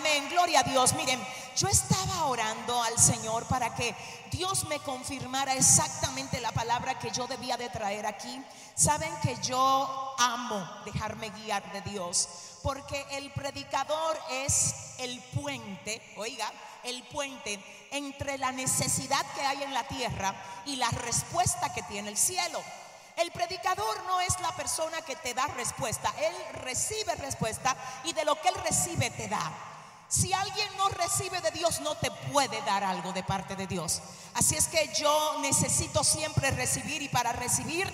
amén, gloria a Dios. Miren, yo estaba orando al Señor para que Dios me confirmara exactamente la palabra que yo debía de traer aquí. Saben que yo amo dejarme guiar de Dios, porque el predicador es el puente, oiga, el puente entre la necesidad que hay en la tierra y la respuesta que tiene el cielo. El predicador no es la persona que te da respuesta, él recibe respuesta y de lo que él recibe te da. Si alguien no recibe de Dios, no te puede dar algo de parte de Dios. Así es que yo necesito siempre recibir y para recibir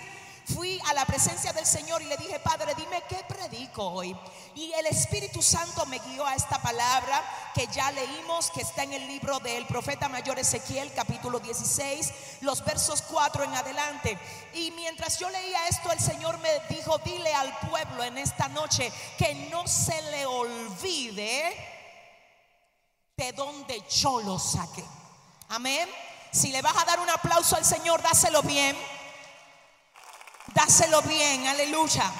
fui a la presencia del Señor y le dije, Padre, dime qué predico hoy. Y el Espíritu Santo me guió a esta palabra que ya leímos, que está en el libro del profeta mayor Ezequiel, capítulo 16, los versos 4 en adelante. Y mientras yo leía esto, el Señor me dijo, dile al pueblo en esta noche que no se le olvide de donde yo lo saqué. Amén. Si le vas a dar un aplauso al Señor, dáselo bien. Dáselo bien, aleluya.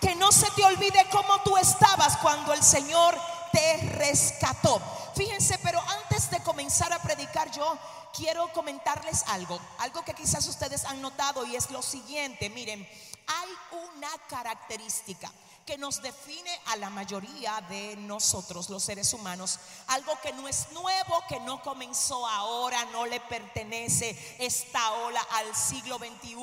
Que no se te olvide cómo tú estabas cuando el Señor te rescató. Fíjense, pero antes de comenzar a predicar yo quiero comentarles algo, algo que quizás ustedes han notado y es lo siguiente, miren, hay una característica que nos define a la mayoría de nosotros, los seres humanos. Algo que no es nuevo, que no comenzó ahora, no le pertenece esta ola al siglo XXI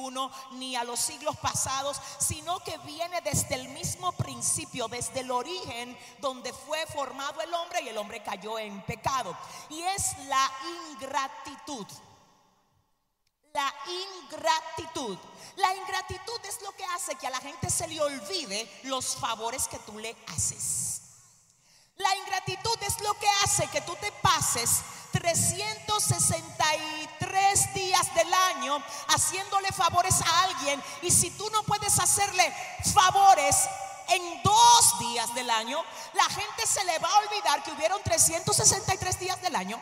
ni a los siglos pasados, sino que viene desde el mismo principio, desde el origen donde fue formado el hombre y el hombre cayó en pecado. Y es la ingratitud. La ingratitud. La ingratitud es lo que hace que a la gente se le olvide los favores que tú le haces. La ingratitud es lo que hace que tú te pases 363 días del año haciéndole favores a alguien y si tú no puedes hacerle favores en dos días del año, la gente se le va a olvidar que hubieron 363 días del año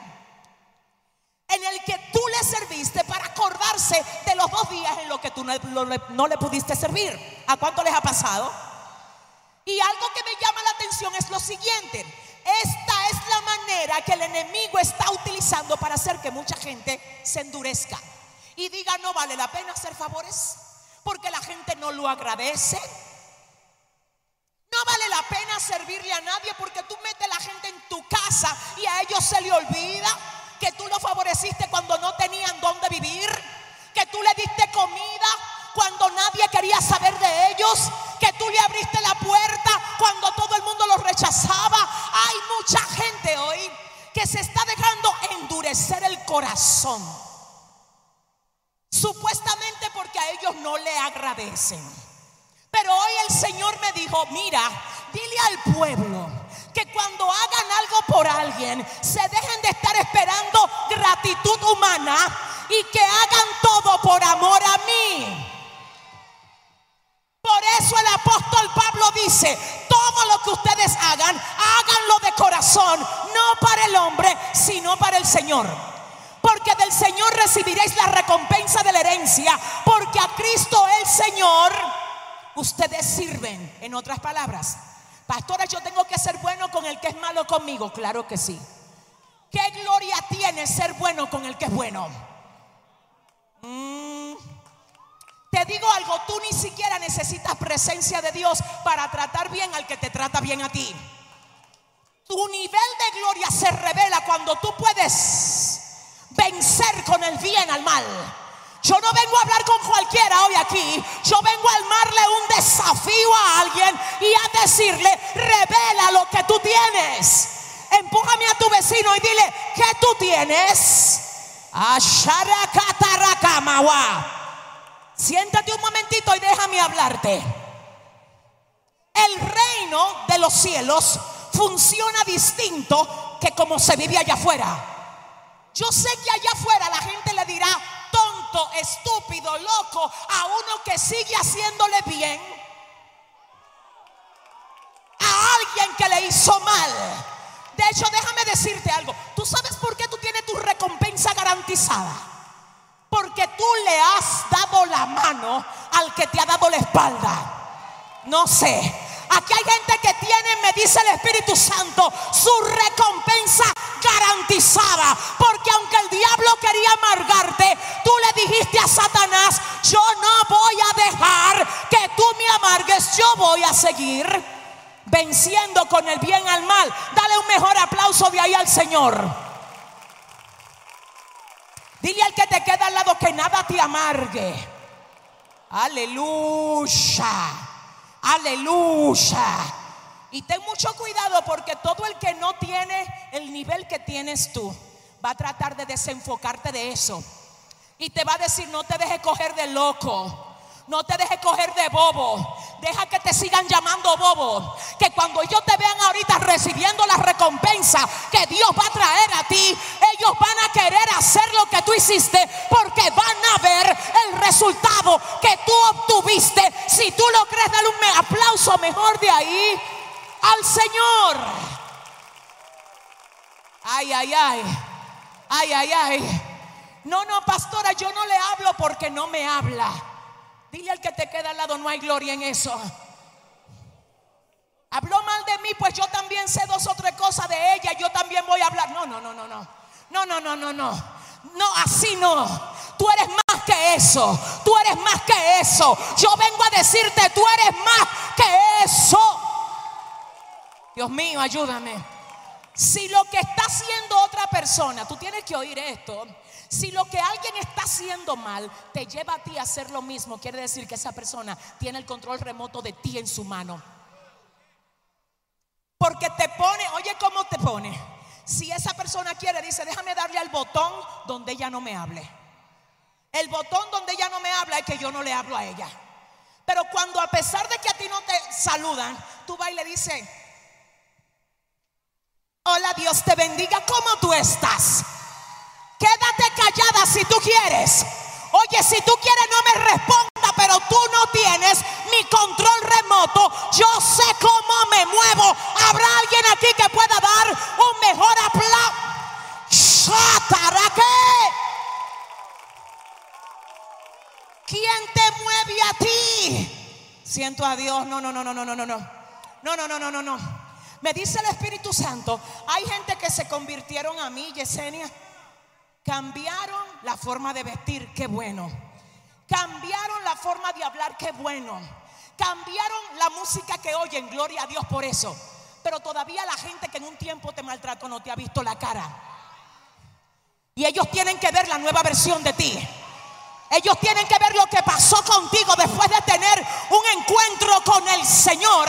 en el que tú le serviste para acordarse de los dos días en los que tú no, le pudiste servir. ¿A cuánto les ha pasado? Y algo que me llama la atención es lo siguiente. Esta es la manera que el enemigo está utilizando para hacer que mucha gente se endurezca y diga no vale la pena hacer favores porque la gente no lo agradece. No vale la pena servirle a nadie porque tú metes a la gente en tu casa y a ellos se le olvida que tú lo favoreciste cuando no tenían dónde vivir, que tú le diste comida cuando nadie quería saber de ellos, que tú le abriste la puerta cuando todo el mundo los rechazaba. Hay mucha gente hoy que se está dejando endurecer el corazón, supuestamente porque a ellos no le agradecen. Pero hoy el Señor me dijo, mira, dile al pueblo que cuando hagan algo por alguien, se dejen de estar esperando gratitud humana y que hagan todo por amor a mí. Por eso el apóstol Pablo dice, todo lo que ustedes hagan, háganlo de corazón, no para el hombre, sino para el Señor. Porque del Señor recibiréis la recompensa de la herencia, porque a Cristo el Señor ustedes sirven, en otras palabras. Pastora, yo tengo que ser bueno con el que es malo conmigo. Claro que sí. ¿Qué gloria tiene ser bueno con el que es bueno? Mm. Te digo algo, tú ni siquiera necesitas presencia de Dios para tratar bien al que te trata bien a ti. Tu nivel de gloria se revela cuando tú puedes vencer con el bien al mal. Yo no vengo a hablar con cualquiera hoy aquí. Yo vengo a armarle un desafío a alguien y a decirle, revela lo que tú tienes. Empújame a tu vecino y dile, ¿qué tú tienes? Siéntate un momentito y déjame hablarte. El reino de los cielos funciona distinto que como se vive allá afuera. Yo sé que allá afuera la gente le dirá, estúpido, loco, a uno que sigue haciéndole bien, a alguien que le hizo mal. De hecho, déjame decirte algo. ¿Tú sabes por qué tú tienes tu recompensa garantizada? Porque tú le has dado la mano al que te ha dado la espalda. No sé. Aquí hay gente que tiene, me dice el Espíritu Santo, su recompensa garantizada. Porque aunque el diablo quería amargarte, tú le dijiste a Satanás, yo no voy a dejar que tú me amargues, yo voy a seguir venciendo con el bien al mal. Dale un mejor aplauso de ahí al Señor. Dile al que te queda al lado que nada te amargue. Aleluya. Aleluya. Y ten mucho cuidado porque todo el que no tiene el nivel que tienes tú va a tratar de desenfocarte de eso. Y te va a decir, no te dejes coger de loco. No te dejes coger de bobo. Deja que te sigan llamando bobo. Que cuando ellos te vean ahorita recibiendo la recompensa que Dios va a traer a ti, ellos van a querer hacer lo que tú hiciste porque van a ver el resultado que tú obtuviste. Si tú lo crees, dale un aplauso mejor de ahí al Señor. Ay, ay, ay. Ay, ay, ay. No, no, pastora, yo no le hablo porque no me habla. Dile al que te queda al lado, no hay gloria en eso. Habló mal de mí, pues yo también sé dos o tres cosas de ella, yo también voy a hablar. No, no, no, no, no. No, no, no, no, no. No, así no. Tú eres más que eso. Tú eres más que eso. Yo vengo a decirte, tú eres más que eso. Dios mío, ayúdame. Si lo que está haciendo otra persona, tú tienes que oír esto. Si lo que alguien está haciendo mal te lleva a ti a hacer lo mismo, quiere decir que esa persona tiene el control remoto de ti en su mano. Porque te pone, oye cómo te pone. Si esa persona quiere, dice, déjame darle al botón donde ella no me hable. El botón donde ella no me habla es que yo no le hablo a ella. Pero cuando a pesar de que a ti no te saludan, tú vas y le dices, hola Dios te bendiga, ¿cómo tú estás? Quédate callada si tú quieres. Oye, si tú quieres no me responda, pero tú no tienes mi control remoto. Yo sé cómo me muevo. ¿Habrá alguien aquí que pueda dar un mejor aplauso? ¿Quién te mueve a ti? Siento a Dios. No, no, no, no, no, no, no. No, no, no, no, no, no. Me dice el Espíritu Santo, hay gente que se convirtieron a mí, Yesenia Cambiaron la forma de vestir, qué bueno. Cambiaron la forma de hablar, qué bueno. Cambiaron la música que oyen, gloria a Dios por eso. Pero todavía la gente que en un tiempo te maltrató no te ha visto la cara. Y ellos tienen que ver la nueva versión de ti. Ellos tienen que ver lo que pasó contigo después de tener un encuentro con el Señor.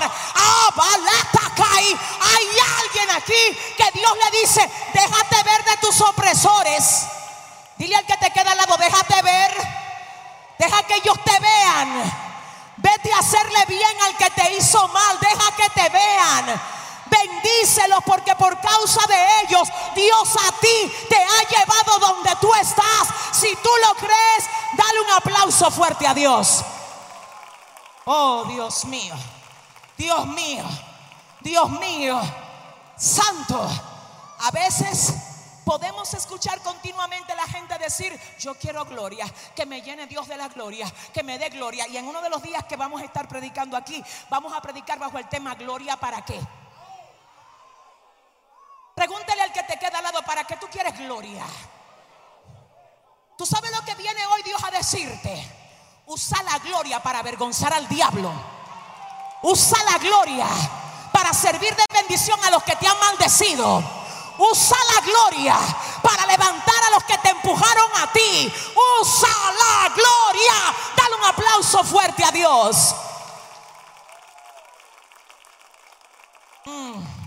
Hay alguien aquí que Dios le dice, déjate ver de tus opresores. Dile al que te queda al lado, déjate ver. Deja que ellos te vean. Vete a hacerle bien al que te hizo mal. Deja que te vean. Bendícelos porque por causa de ellos Dios a ti te ha llevado donde tú estás. Si tú lo crees, dale un aplauso fuerte a Dios. Oh Dios mío, Dios mío, Dios mío, santo. A veces podemos escuchar continuamente a la gente decir, yo quiero gloria, que me llene Dios de la gloria, que me dé gloria. Y en uno de los días que vamos a estar predicando aquí, vamos a predicar bajo el tema gloria para qué. Pregúntale al que te queda al lado, ¿para qué tú quieres gloria? ¿Tú sabes lo que viene hoy Dios a decirte? Usa la gloria para avergonzar al diablo. Usa la gloria para servir de bendición a los que te han maldecido. Usa la gloria para levantar a los que te empujaron a ti. Usa la gloria. Dale un aplauso fuerte a Dios. Mm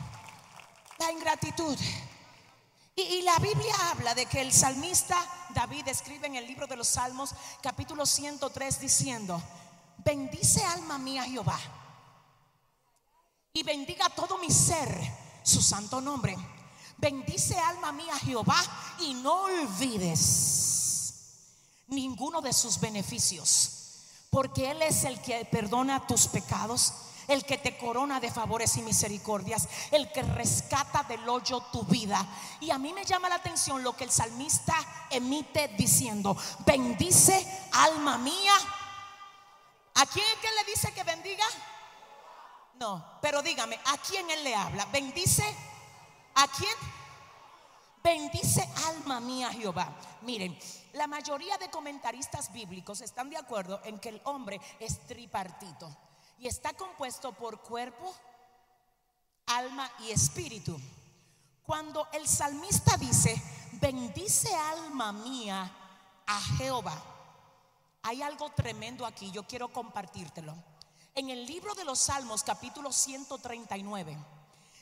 la ingratitud. Y, la Biblia habla de que el salmista David escribe en el libro de los Salmos, capítulo 103, diciendo, bendice alma mía Jehová y bendiga todo mi ser su santo nombre. Bendice alma mía Jehová y no olvides ninguno de sus beneficios, porque Él es el que perdona tus pecados el que te corona de favores y misericordias, el que rescata del hoyo tu vida. Y a mí me llama la atención lo que el salmista emite diciendo, bendice alma mía. ¿A quién es que le dice que bendiga? No, pero dígame, ¿a quién él le habla? ¿Bendice? ¿A quién? Bendice alma mía Jehová. Miren, la mayoría de comentaristas bíblicos están de acuerdo en que el hombre es tripartito y está compuesto por cuerpo, alma y espíritu. Cuando el salmista dice, bendice alma mía a Jehová, hay algo tremendo aquí, yo quiero compartírtelo. En el libro de los Salmos, capítulo 139,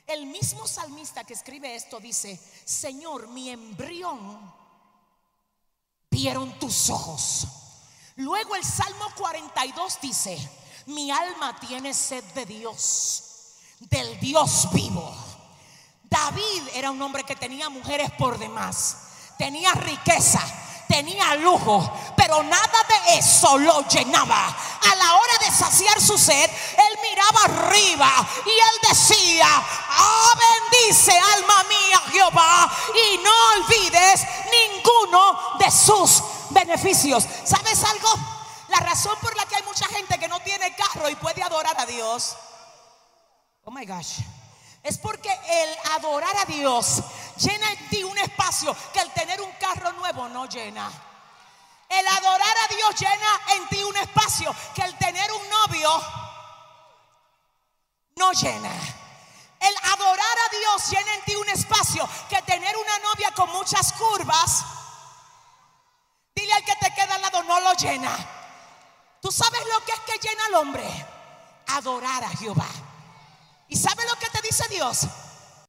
el mismo salmista que escribe esto dice, Señor, mi embrión vieron tus ojos. Luego el Salmo 42 dice, mi alma tiene sed de Dios, del Dios vivo. David era un hombre que tenía mujeres por demás, tenía riqueza, tenía lujo, pero nada de eso lo llenaba. A la hora de saciar su sed, él miraba arriba y él decía, ah, bendice alma mía Jehová y no olvides ninguno de sus beneficios. ¿Sabes algo? La razón por la que hay mucha gente que no tiene carro y puede adorar a Dios. Oh my gosh es porque el adorar a Dios llena en ti un espacio que el tener un carro nuevo no llena. El adorar a Dios llena en ti un espacio que el tener un novio no llena. El adorar a Dios llena en ti un espacio que tener una novia con muchas curvas, dile al que te queda al lado, no lo llena. ¿Tú sabes lo que es que llena al hombre? Adorar a Jehová. ¿Y sabe lo que te dice Dios?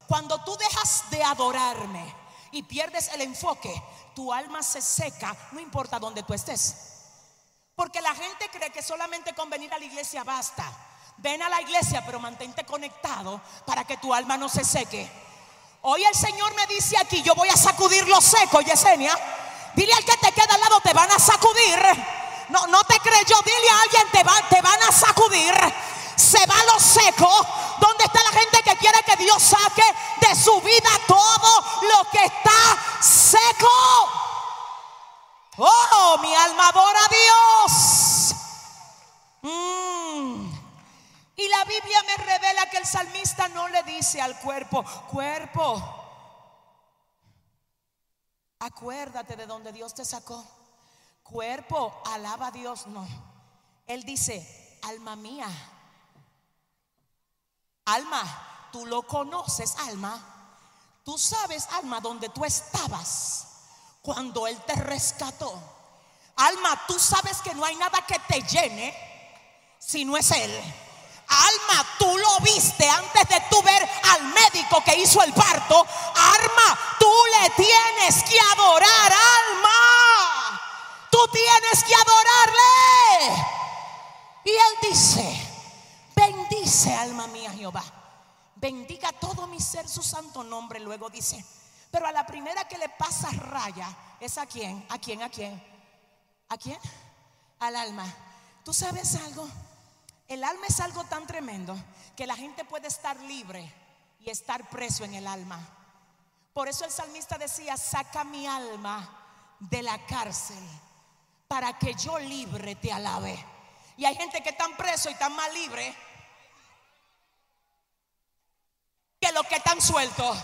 Cuando tú dejas de adorarme y pierdes el enfoque, tu alma se seca, no importa dónde tú estés. Porque la gente cree que solamente con venir a la iglesia basta. Ven a la iglesia, pero mantente conectado para que tu alma no se seque. Hoy el Señor me dice aquí, yo voy a sacudir lo seco, Yesenia. Dile al que te queda al lado, te van a sacudir. No, no te creyó, dile a alguien, te, te van a sacudir se va lo seco. ¿Dónde está la gente que quiere que Dios saque de su vida todo lo que está seco? Oh, mi alma adora a Dios. Mm. Y la Biblia me revela que el salmista no le dice al cuerpo, cuerpo, acuérdate de donde Dios te sacó. Cuerpo, alaba a Dios. No. Él dice, alma mía, Alma, tú lo conoces, alma. Tú sabes, alma, donde tú estabas cuando Él te rescató. Alma, tú sabes que no hay nada que te llene si no es Él. Alma, tú lo viste antes de tú ver al médico que hizo el parto. Alma, tú le tienes que adorar, alma. Tú tienes que adorarle. Y Él dice, Bendice alma mía Jehová. Bendiga todo mi ser su santo nombre. Luego dice, pero a la primera que le pasa raya es a quién, a quién, a quién, a quién, al alma. ¿Tú sabes algo? El alma es algo tan tremendo que la gente puede estar libre y estar preso en el alma. Por eso el salmista decía, saca mi alma de la cárcel para que yo libre te alabe. Y hay gente que están preso y están más libre que los que están sueltos.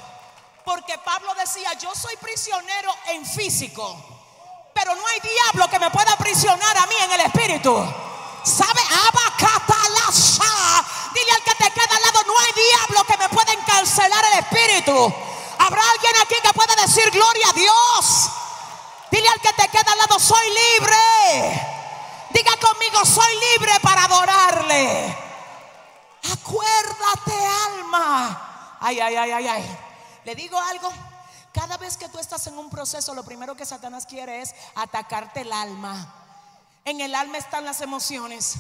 Porque Pablo decía, yo soy prisionero en físico, pero no hay diablo que me pueda aprisionar a mí en el espíritu. ¿Sabe? Dile al que te queda al lado, no hay diablo que me pueda encarcelar el espíritu. ¿Habrá alguien aquí que pueda decir gloria a Dios? Dile al que te queda al lado, soy libre. Diga conmigo, soy libre para adorarle. Acuérdate, alma Ay, ay, ay, ay, ay. Le digo algo. Cada vez que tú estás en un proceso, lo primero que Satanás quiere es atacarte el alma. En el alma están las emociones.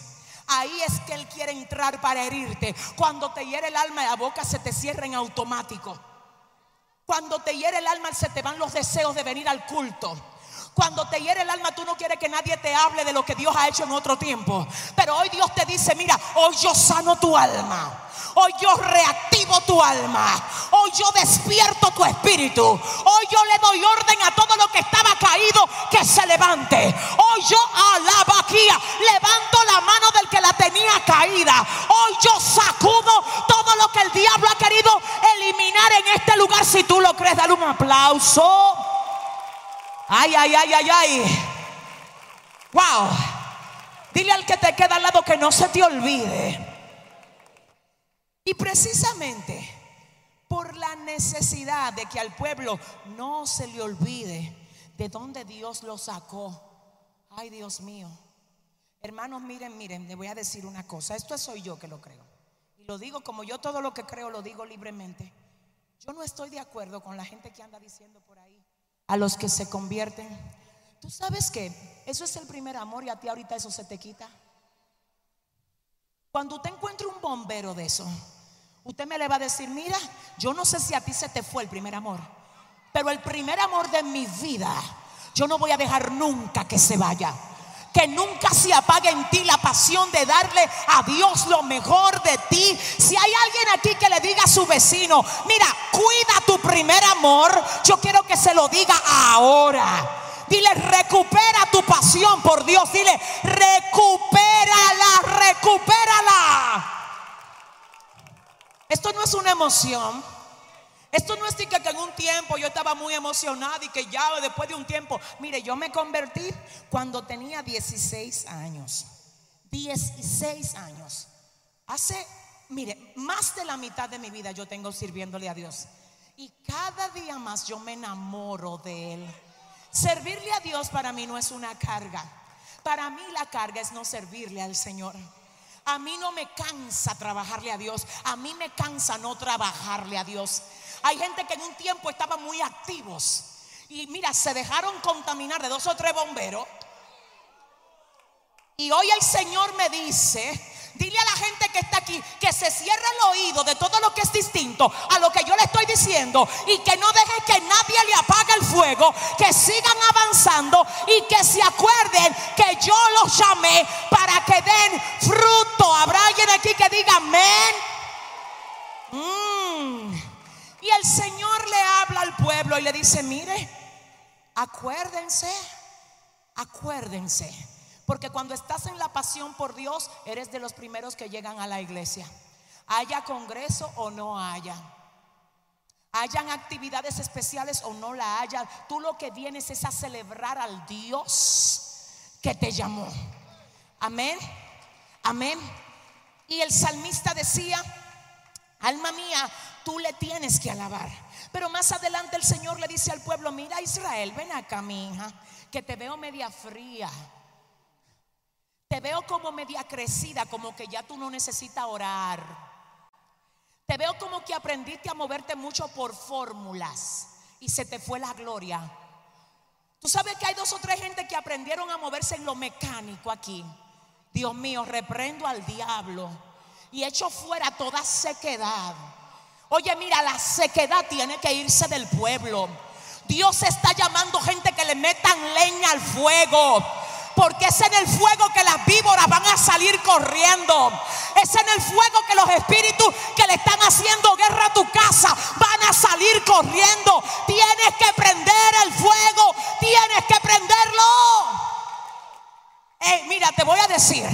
Ahí es que Él quiere entrar para herirte. Cuando te hiere el alma, la boca se te cierra en automático. Cuando te hiere el alma, se te van los deseos de venir al culto. Cuando te hiere el alma, tú no quieres que nadie te hable de lo que Dios ha hecho en otro tiempo. Pero hoy Dios te dice, mira, hoy yo sano tu alma. Hoy yo reactivo tu alma. Hoy yo despierto tu espíritu. Hoy yo le doy orden a todo lo que estaba caído que se levante. Hoy yo alaba aquí. Levanto la mano del que la tenía caída. Hoy yo sacudo todo lo que el diablo ha querido eliminar en este lugar. Si tú lo crees, dale un aplauso. Ay, ay, ay, ay, ay. Wow. Dile al que te queda al lado que no se te olvide. Y precisamente por la necesidad de que al pueblo no se le olvide de dónde Dios lo sacó. Ay, Dios mío. Hermanos, miren, miren, le voy a decir una cosa. Esto soy yo que lo creo. Y lo digo como yo todo lo que creo lo digo libremente. Yo no estoy de acuerdo con la gente que anda diciendo por a los que se convierten. Tú sabes que eso es el primer amor y a ti ahorita eso se te quita. Cuando usted encuentre un bombero de eso, usted me le va a decir, mira, yo no sé si a ti se te fue el primer amor, pero el primer amor de mi vida, yo no voy a dejar nunca que se vaya que nunca se apague en ti la pasión de darle a Dios lo mejor de ti. Si hay alguien aquí que le diga a su vecino, mira, cuida tu primer amor, yo quiero que se lo diga ahora. Dile, recupera tu pasión por Dios. Dile, recupérala, recupérala. Esto no es una emoción. Esto no es que, en un tiempo yo estaba muy emocionada y que ya después de un tiempo, mire, yo me convertí cuando tenía 16 años. 16 años. Hace, mire, más de la mitad de mi vida yo tengo sirviéndole a Dios. Y cada día más yo me enamoro de Él. Servirle a Dios para mí no es una carga. Para mí la carga es no servirle al Señor. A mí no me cansa trabajarle a Dios. A mí me cansa no trabajarle a Dios. Hay gente que en un tiempo estaban muy activos y mira, se dejaron contaminar de dos o tres bomberos. Y hoy el Señor me dice, Dile a la gente que está aquí que se cierre el oído de todo lo que es distinto a lo que yo le estoy diciendo y que no deje que nadie le apague el fuego, que sigan avanzando y que se acuerden que yo los llamé para que den fruto. ¿Habrá alguien aquí que diga amén? Mm. Y el Señor le habla al pueblo y le dice, mire, acuérdense, acuérdense. Porque cuando estás en la pasión por Dios, eres de los primeros que llegan a la iglesia. Haya congreso o no haya. Hayan actividades especiales o no la haya. Tú lo que vienes es a celebrar al Dios que te llamó. Amén. Amén. Y el salmista decía, alma mía, tú le tienes que alabar. Pero más adelante el Señor le dice al pueblo, mira Israel, ven acá mi hija, que te veo media fría. Te veo como media crecida, como que ya tú no necesitas orar. Te veo como que aprendiste a moverte mucho por fórmulas y se te fue la gloria. Tú sabes que hay dos o tres gente que aprendieron a moverse en lo mecánico aquí. Dios mío, reprendo al diablo y echo fuera toda sequedad Oye, mira, la sequedad tiene que irse del pueblo. Dios está llamando gente que le metan leña al fuego. Porque es en el fuego que las víboras van a salir corriendo. Es en el fuego que los espíritus que le están haciendo guerra a tu casa van a salir corriendo. Tienes que prender el fuego. Tienes que prenderlo. mira, te voy a decir.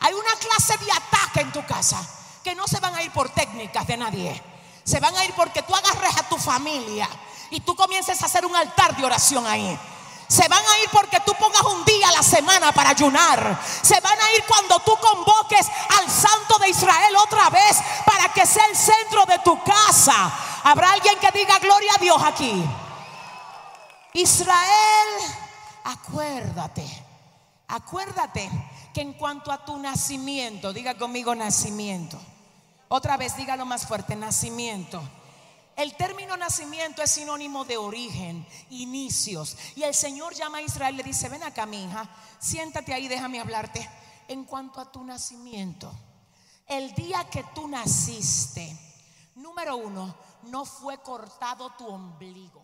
Hay una clase de ataque en tu casa que no se van a ir por técnicas de nadie. Se van a ir porque tú agarres a tu familia y tú comiences a hacer un altar de oración ahí. Se van a ir porque tú pongas un día a la semana para ayunar. Se van a ir cuando tú convoques al Santo de Israel otra vez para que sea el centro de tu casa. Habrá alguien que diga gloria a Dios aquí. Israel, acuérdate, acuérdate que en cuanto a tu nacimiento, diga conmigo nacimiento otra vez, dígalo más fuerte, nacimiento. El término nacimiento es sinónimo de origen, inicios. Y el Señor llama a Israel le dice, ven acá mi hija, siéntate ahí, déjame hablarte. En cuanto a tu nacimiento, el día que tú naciste, número uno, no fue cortado tu ombligo.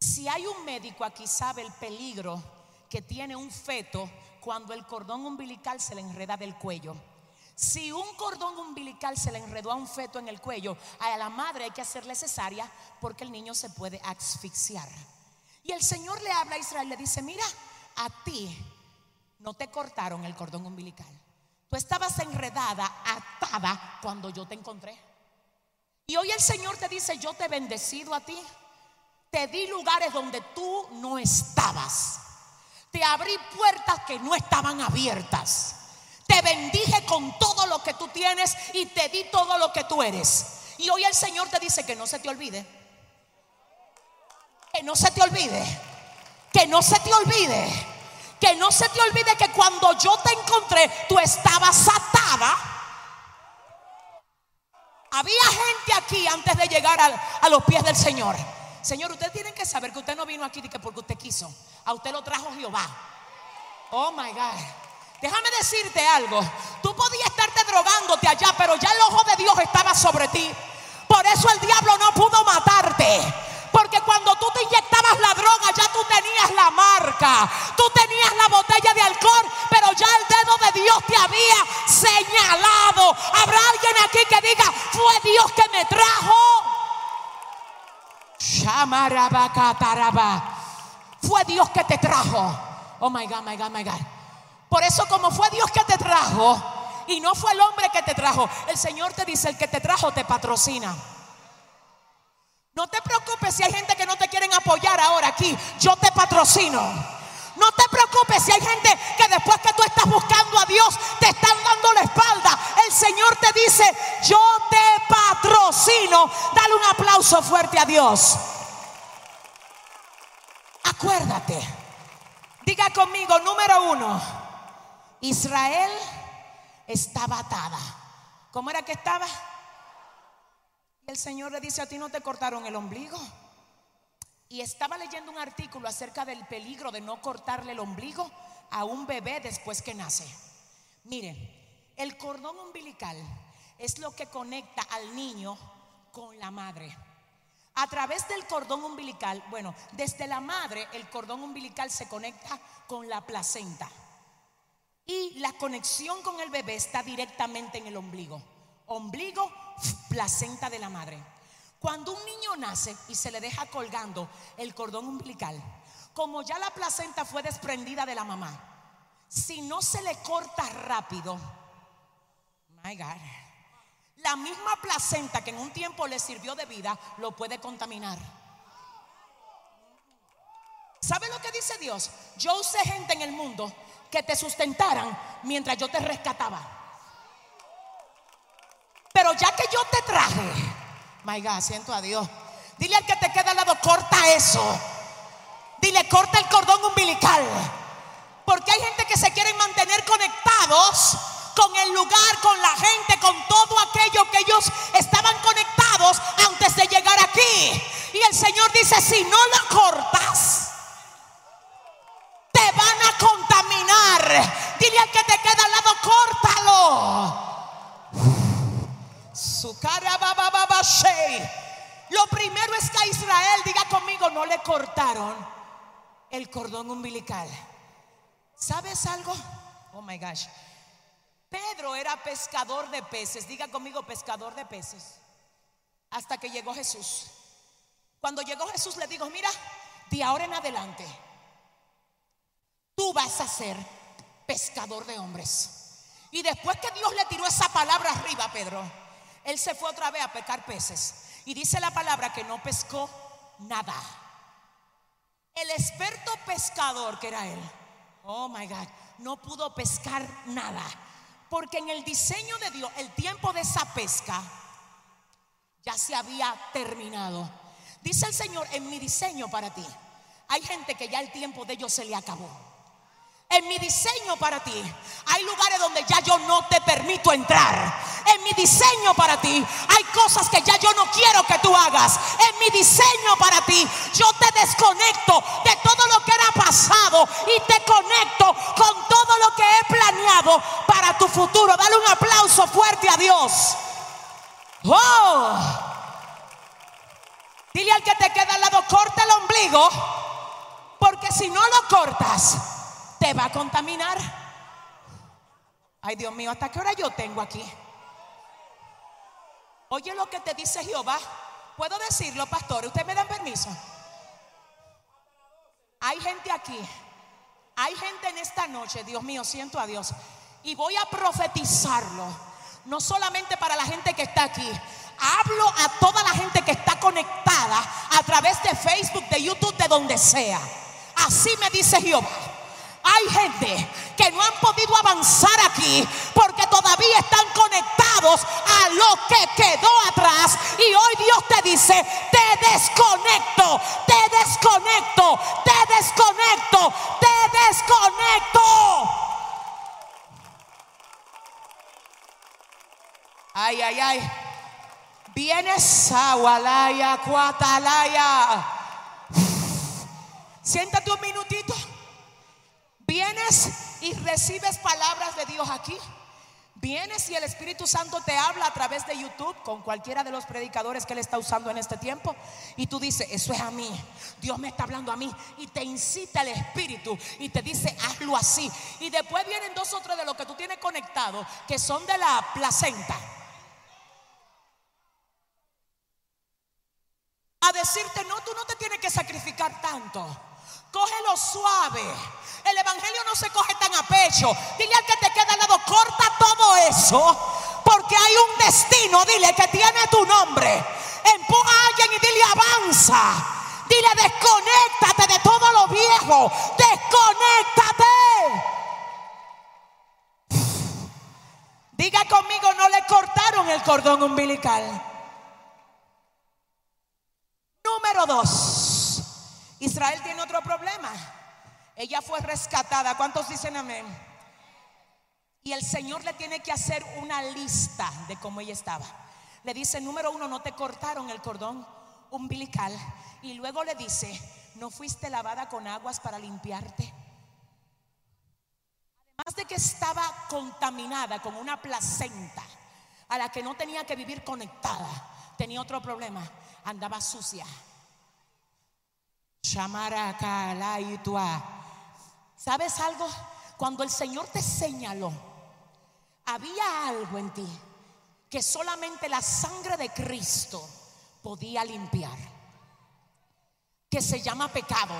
Si hay un médico aquí sabe el peligro que tiene un feto cuando el cordón umbilical se le enreda del cuello. Si un cordón umbilical se le enredó a un feto en el cuello, a la madre hay que hacerle cesárea porque el niño se puede asfixiar. Y el Señor le habla a Israel, le dice, mira, a ti no te cortaron el cordón umbilical. Tú estabas enredada, atada cuando yo te encontré. Y hoy el Señor te dice, yo te he bendecido a ti. Te di lugares donde tú no estabas. Te abrí puertas que no estaban abiertas. Te bendije con todo lo que tú tienes y te di todo lo que tú eres. Y hoy el Señor te dice que no se te olvide. Que no se te olvide. Que no se te olvide. Que no se te olvide que cuando yo te encontré, tú estabas atada. Había gente aquí antes de llegar a, los pies del Señor. Señor, ustedes tienen que saber que usted no vino aquí que porque usted quiso. A usted lo trajo Jehová. Oh my God. Déjame decirte algo. Tú podías estarte drogándote allá, pero ya el ojo de Dios estaba sobre ti. Por eso el diablo no pudo matarte. Porque cuando tú te inyectabas la droga, ya tú tenías la marca, tú tenías la botella de alcohol, pero ya el dedo de Dios te había señalado. Habrá alguien aquí que diga, fue Dios que me trajo. Fue Dios que te trajo. Oh my God, my God, my God. Por eso, como fue Dios que te trajo y no fue el hombre que te trajo, el Señor te dice: el que te trajo te patrocina. No te preocupes si hay gente que no te quieren apoyar ahora aquí. Yo te patrocino. No te preocupes si hay gente que después que tú estás buscando a Dios te están dando la espalda. El Señor te dice, yo te patrocino. Dale un aplauso fuerte a Dios. Acuérdate. Diga conmigo, número uno. Israel estaba atada. ¿Cómo era que estaba? el Señor le dice, a ti no te cortaron el ombligo. Y estaba leyendo un artículo acerca del peligro de no cortarle el ombligo a un bebé después que nace. Mire, el cordón umbilical es lo que conecta al niño con la madre. A través del cordón umbilical, bueno, desde la madre el cordón umbilical se conecta con la placenta. Y la conexión con el bebé está directamente en el ombligo. Ombligo placenta de la madre. Cuando un niño nace y se le deja colgando el cordón umbilical, como ya la placenta fue desprendida de la mamá, si no se le corta rápido, my God, la misma placenta que en un tiempo le sirvió de vida lo puede contaminar. ¿Sabe lo que dice Dios? Yo usé gente en el mundo que te sustentaran mientras yo te rescataba. Pero ya que yo te traje, my God, siento a Dios. Dile al que te queda al lado, corta eso. Dile, corta el cordón umbilical. Porque hay gente que se quiere mantener conectados con el lugar, con la gente, con todo aquello que ellos estaban conectados antes de llegar aquí. Y el Señor dice, si no lo cortas, te van a contaminar. Dile al que te queda al lado, córtalo. Lo primero es que a Israel, diga conmigo, no le cortaron el cordón umbilical. ¿Sabes algo? Oh my gosh. Pedro era pescador de peces. Diga conmigo, pescador de peces. Hasta que llegó Jesús. Cuando llegó Jesús le dijo, mira, de ahora en adelante, tú vas a ser pescador de hombres. Y después que Dios le tiró esa palabra arriba, Pedro, él se fue otra vez a pescar peces. Y dice la palabra que no pescó nada. El experto pescador que era él, oh my God, no pudo pescar nada. Porque en el diseño de Dios, el tiempo de esa pesca ya se había terminado. Dice el Señor, en mi diseño para ti, hay gente que ya el tiempo de ellos se le acabó. En mi diseño para ti hay lugares donde ya yo no te permito entrar. En mi diseño para ti hay cosas que ya yo no quiero que tú hagas. En mi diseño para ti yo te desconecto de todo lo que era pasado y te conecto con todo lo que he planeado para tu futuro. Dale un aplauso fuerte a Dios. Oh. Dile al que te queda al lado, corta el ombligo, porque si no lo cortas, te va a contaminar. Ay, Dios mío, ¿hasta qué hora yo tengo aquí? Oye lo que te dice Jehová. ¿Puedo decirlo, pastor? ¿Usted me dan permiso? Hay gente aquí Hay gente en esta noche, Dios mío, siento a Dios. Y voy a profetizarlo, no solamente para la gente que está aquí. Hablo a toda la gente que está conectada a través de Facebook, de YouTube, de donde sea. Así me dice Jehová. Hay gente que no han podido avanzar aquí porque todavía están conectados a lo que quedó atrás. Y hoy Dios te dice, te desconecto, te desconecto, te desconecto, te desconecto. Ay, ay, ay. Vienes, Agualaya, Cuatalaya. Siéntate un minutito. Vienes y recibes palabras de Dios aquí. Vienes y el Espíritu Santo te habla a través de YouTube con cualquiera de los predicadores que Él está usando en este tiempo. Y tú dices, eso es a mí. Dios me está hablando a mí. Y te incita el Espíritu y te dice, hazlo así. Y después vienen dos o tres de los que tú tienes conectado que son de la placenta. A decirte, no, tú no te tienes que sacrificar tanto. Cógelo suave. El evangelio no se coge tan a pecho. Dile al que te queda al lado, corta todo eso. Porque hay un destino, dile, que tiene tu nombre. Empuja a alguien y dile, avanza. Dile, desconéctate de todo lo viejo. Desconéctate. Diga conmigo, no le cortaron el cordón umbilical. Número dos. Israel tiene otro problema. Ella fue rescatada. ¿Cuántos dicen amén? Y el Señor le tiene que hacer una lista de cómo ella estaba. Le dice, número uno, no te cortaron el cordón umbilical. Y luego le dice, no fuiste lavada con aguas para limpiarte. Además de que estaba contaminada con una placenta a la que no tenía que vivir conectada, tenía otro problema, andaba sucia. ¿Sabes algo? Cuando el Señor te señaló, había algo en ti que solamente la sangre de Cristo podía limpiar, que se llama pecado.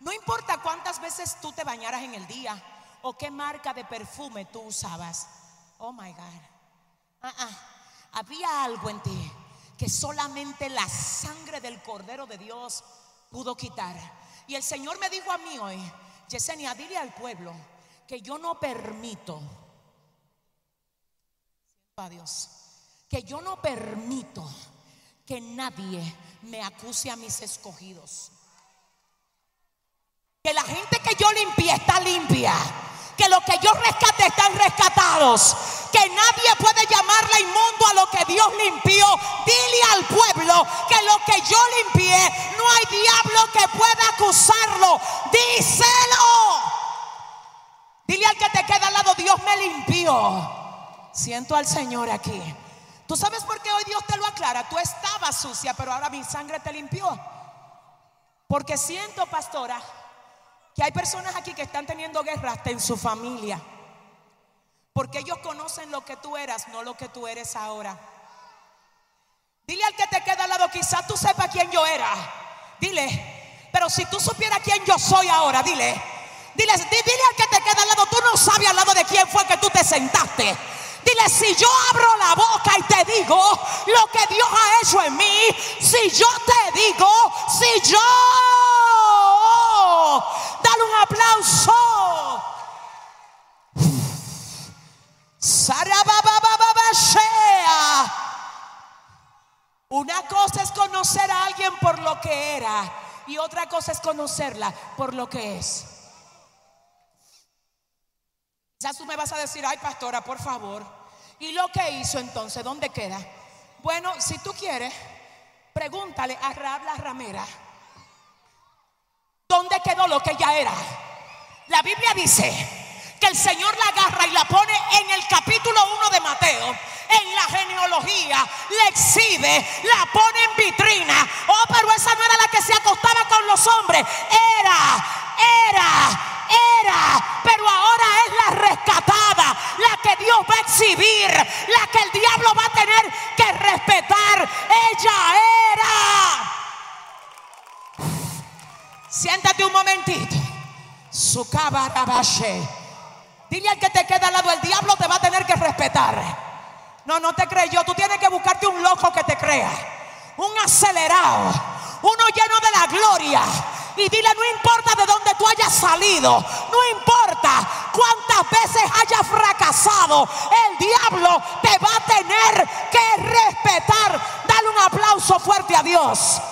No importa cuántas veces tú te bañaras en el día o qué marca de perfume tú usabas. Oh my God. Ah. Había algo en ti que solamente la sangre del Cordero de Dios pudo quitar. Y el Señor me dijo a mí hoy, Yesenia, dile al pueblo que yo no permito, a Dios, que yo no permito que nadie me acuse a mis escogidos. Que la gente que yo limpié está limpia que lo que yo rescate están rescatados. Que nadie puede llamarle inmundo a lo que Dios limpió. Dile al pueblo que lo que yo limpié, no hay diablo que pueda acusarlo. Díselo. Dile al que te queda al lado, Dios me limpió. Siento al Señor aquí. ¿Tú sabes por qué hoy Dios te lo aclara? Tú estabas sucia, pero ahora mi sangre te limpió. Porque siento, pastora, que hay personas aquí que están teniendo guerra hasta en su familia. Porque ellos conocen lo que tú eras, no lo que tú eres ahora. Dile al que te queda al lado, quizás tú sepas quién yo era. Dile, pero si tú supieras quién yo soy ahora, dile. Dile, dile al que te queda al lado, tú no sabes al lado de quién fue que tú te sentaste. Dile, si yo abro la boca y te digo lo que Dios ha hecho en mí, si yo te digo, si yo Dale un aplauso. Una cosa es conocer a alguien por lo que era y otra cosa es conocerla por lo que es. Ya tú me vas a decir, ay pastora, por favor. ¿Y lo que hizo entonces? ¿Dónde queda? Bueno, si tú quieres, pregúntale a Rab la ramera ¿Dónde quedó lo que ella era? La Biblia dice el Señor la agarra y la pone en el capítulo 1 de Mateo. En la genealogía, le exhibe, la pone en vitrina. Oh, pero esa no era la que se acostaba con los hombres. Era, era, era, pero ahora es la rescatada, la que Dios va a exhibir, la que el diablo va a tener que respetar. Ella era. Siéntate un momentito. Su cabarabache. Dile al que te queda al lado, el diablo te va a tener que respetar. No, no te creyó. Tú tienes que buscarte un loco que te crea. Un acelerado. Uno lleno de la gloria. Y dile, no importa de dónde tú hayas salido. No importa cuántas veces hayas fracasado. El diablo te va a tener que respetar. Dale un aplauso fuerte a Dios.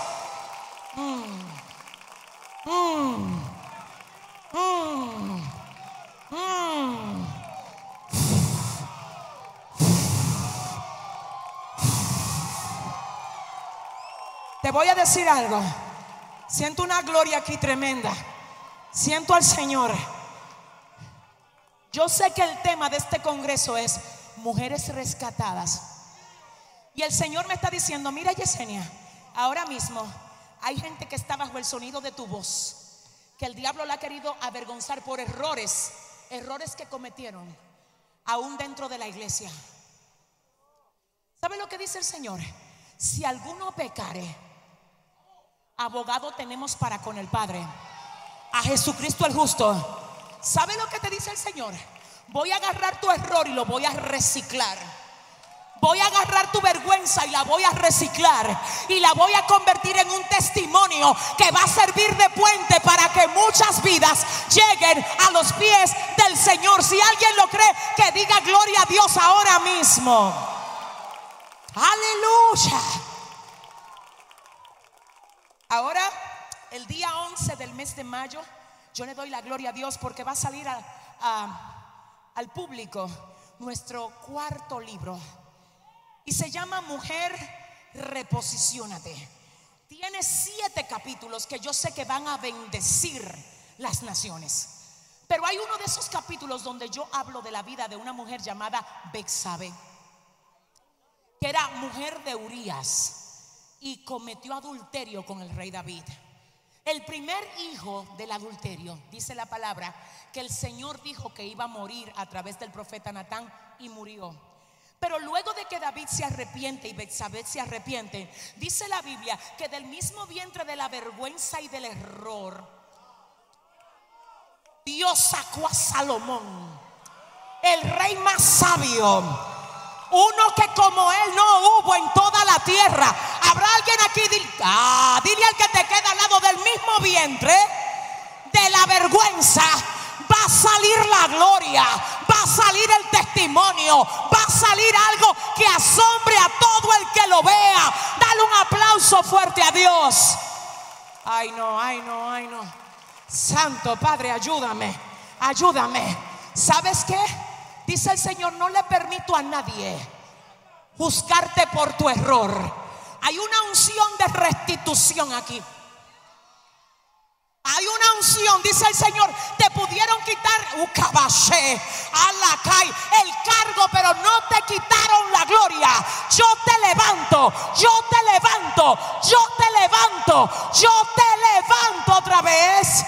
Mm. Mm. Mm. Mm. Te voy a decir algo. Siento una gloria aquí tremenda. Siento al Señor. Yo sé que el tema de este congreso es mujeres rescatadas. Y el Señor me está diciendo, mira Yesenia, ahora mismo hay gente que está bajo el sonido de tu voz, que el diablo la ha querido avergonzar por errores, errores que cometieron, aún dentro de la iglesia. ¿Sabe lo que dice el Señor? Si alguno pecare, abogado tenemos para con el Padre, a Jesucristo el justo. ¿Sabe lo que te dice el Señor? Voy a agarrar tu error y lo voy a reciclar. Voy a agarrar tu vergüenza y la voy a reciclar y la voy a convertir en un testimonio que va a servir de puente para que muchas vidas lleguen a los pies del Señor. Si alguien lo cree, que diga gloria a Dios ahora mismo. Aleluya. Ahora, el día 11 del mes de mayo, yo le doy la gloria a Dios porque va a salir al público nuestro cuarto libro. Y se llama Mujer, reposiciónate. Tiene siete capítulos que yo sé que van a bendecir las naciones. Pero hay uno de esos capítulos donde yo hablo de la vida de una mujer llamada Bexabe, que era mujer de Urias y cometió adulterio con el rey David. El primer hijo del adulterio, dice la palabra, que el Señor dijo que iba a morir a través del profeta Natán y murió. Pero luego de que David se arrepiente y Betsabé se arrepiente, dice la Biblia que del mismo vientre de la vergüenza y del error, Dios sacó a Salomón, el rey más sabio uno que como él no hubo en toda la tierra. Habrá alguien aquí, ah, dile al que te queda al lado del mismo vientre, de la vergüenza, va a salir la gloria, va a salir el testimonio, va a salir algo que asombre a todo el que lo vea. Dale un aplauso fuerte a Dios. Ay no, ay no, ay no. Santo Padre, ayúdame, ayúdame. ¿Sabes qué? Dice el Señor, no le permito a nadie juzgarte por tu error. Hay una unción de restitución aquí. Hay una unción, dice el Señor, te pudieron quitar uh, el cargo, pero no te quitaron la gloria. Yo te levanto, yo te levanto, yo te levanto, yo te levanto otra vez.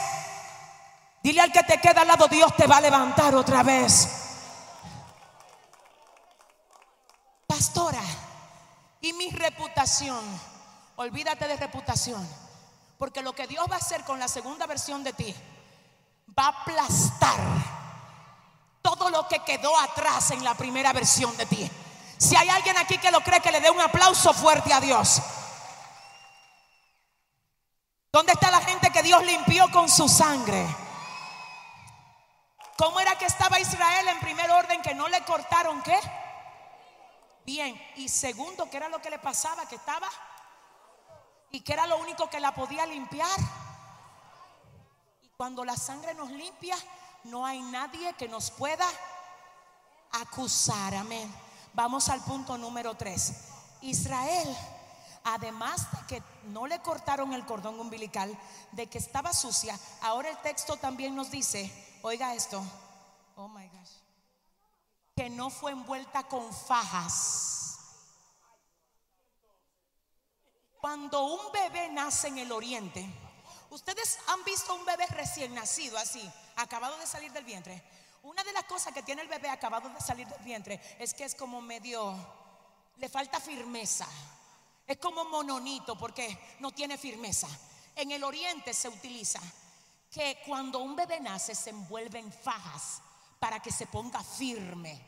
Dile al que te queda al lado, Dios te va a levantar otra vez. pastora, y mi reputación, olvídate de reputación, porque lo que Dios va a hacer con la segunda versión de ti, va a aplastar todo lo que quedó atrás en la primera versión de ti. Si hay alguien aquí que lo cree, que le dé un aplauso fuerte a Dios. ¿Dónde está la gente que Dios limpió con su sangre? ¿Cómo era que estaba Israel en primer orden que no le cortaron qué? Bien, y segundo, ¿qué era lo que le pasaba? Que estaba y que era lo único que la podía limpiar. Y cuando la sangre nos limpia, no hay nadie que nos pueda acusar. Amén. Vamos al punto número tres. Israel, además de que no le cortaron el cordón umbilical, de que estaba sucia, ahora el texto también nos dice, oiga esto, oh my gosh que no fue envuelta con fajas. Cuando un bebé nace en el oriente, ustedes han visto un bebé recién nacido así, acabado de salir del vientre. Una de las cosas que tiene el bebé acabado de salir del vientre es que es como medio, le falta firmeza. Es como mononito porque no tiene firmeza. En el oriente se utiliza que cuando un bebé nace se envuelve en fajas para que se ponga firme.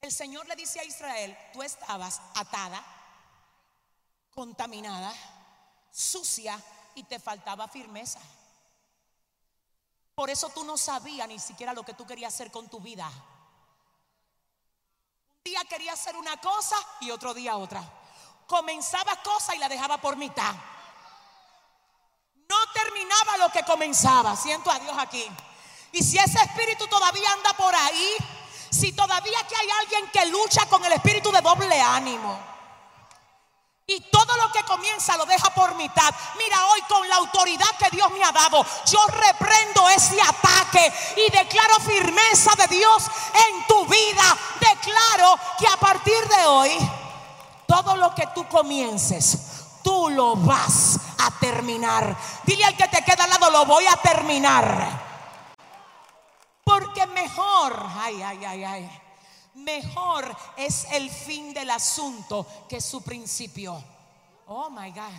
El Señor le dice a Israel, tú estabas atada, contaminada, sucia y te faltaba firmeza. Por eso tú no sabías ni siquiera lo que tú querías hacer con tu vida. Un día quería hacer una cosa y otro día otra. Comenzaba cosa y la dejaba por mitad. No terminaba lo que comenzaba. Siento a Dios aquí. Y si ese espíritu todavía anda por ahí, si todavía aquí hay alguien que lucha con el espíritu de doble ánimo. Y todo lo que comienza lo deja por mitad. Mira, hoy con la autoridad que Dios me ha dado, yo reprendo ese ataque y declaro firmeza de Dios en tu vida. Declaro que a partir de hoy, todo lo que tú comiences, tú lo vas a terminar. Dile al que te queda al lado, lo voy a terminar. Porque mejor, ay, ay, ay, ay, mejor es el fin del asunto que su principio. Oh, my God.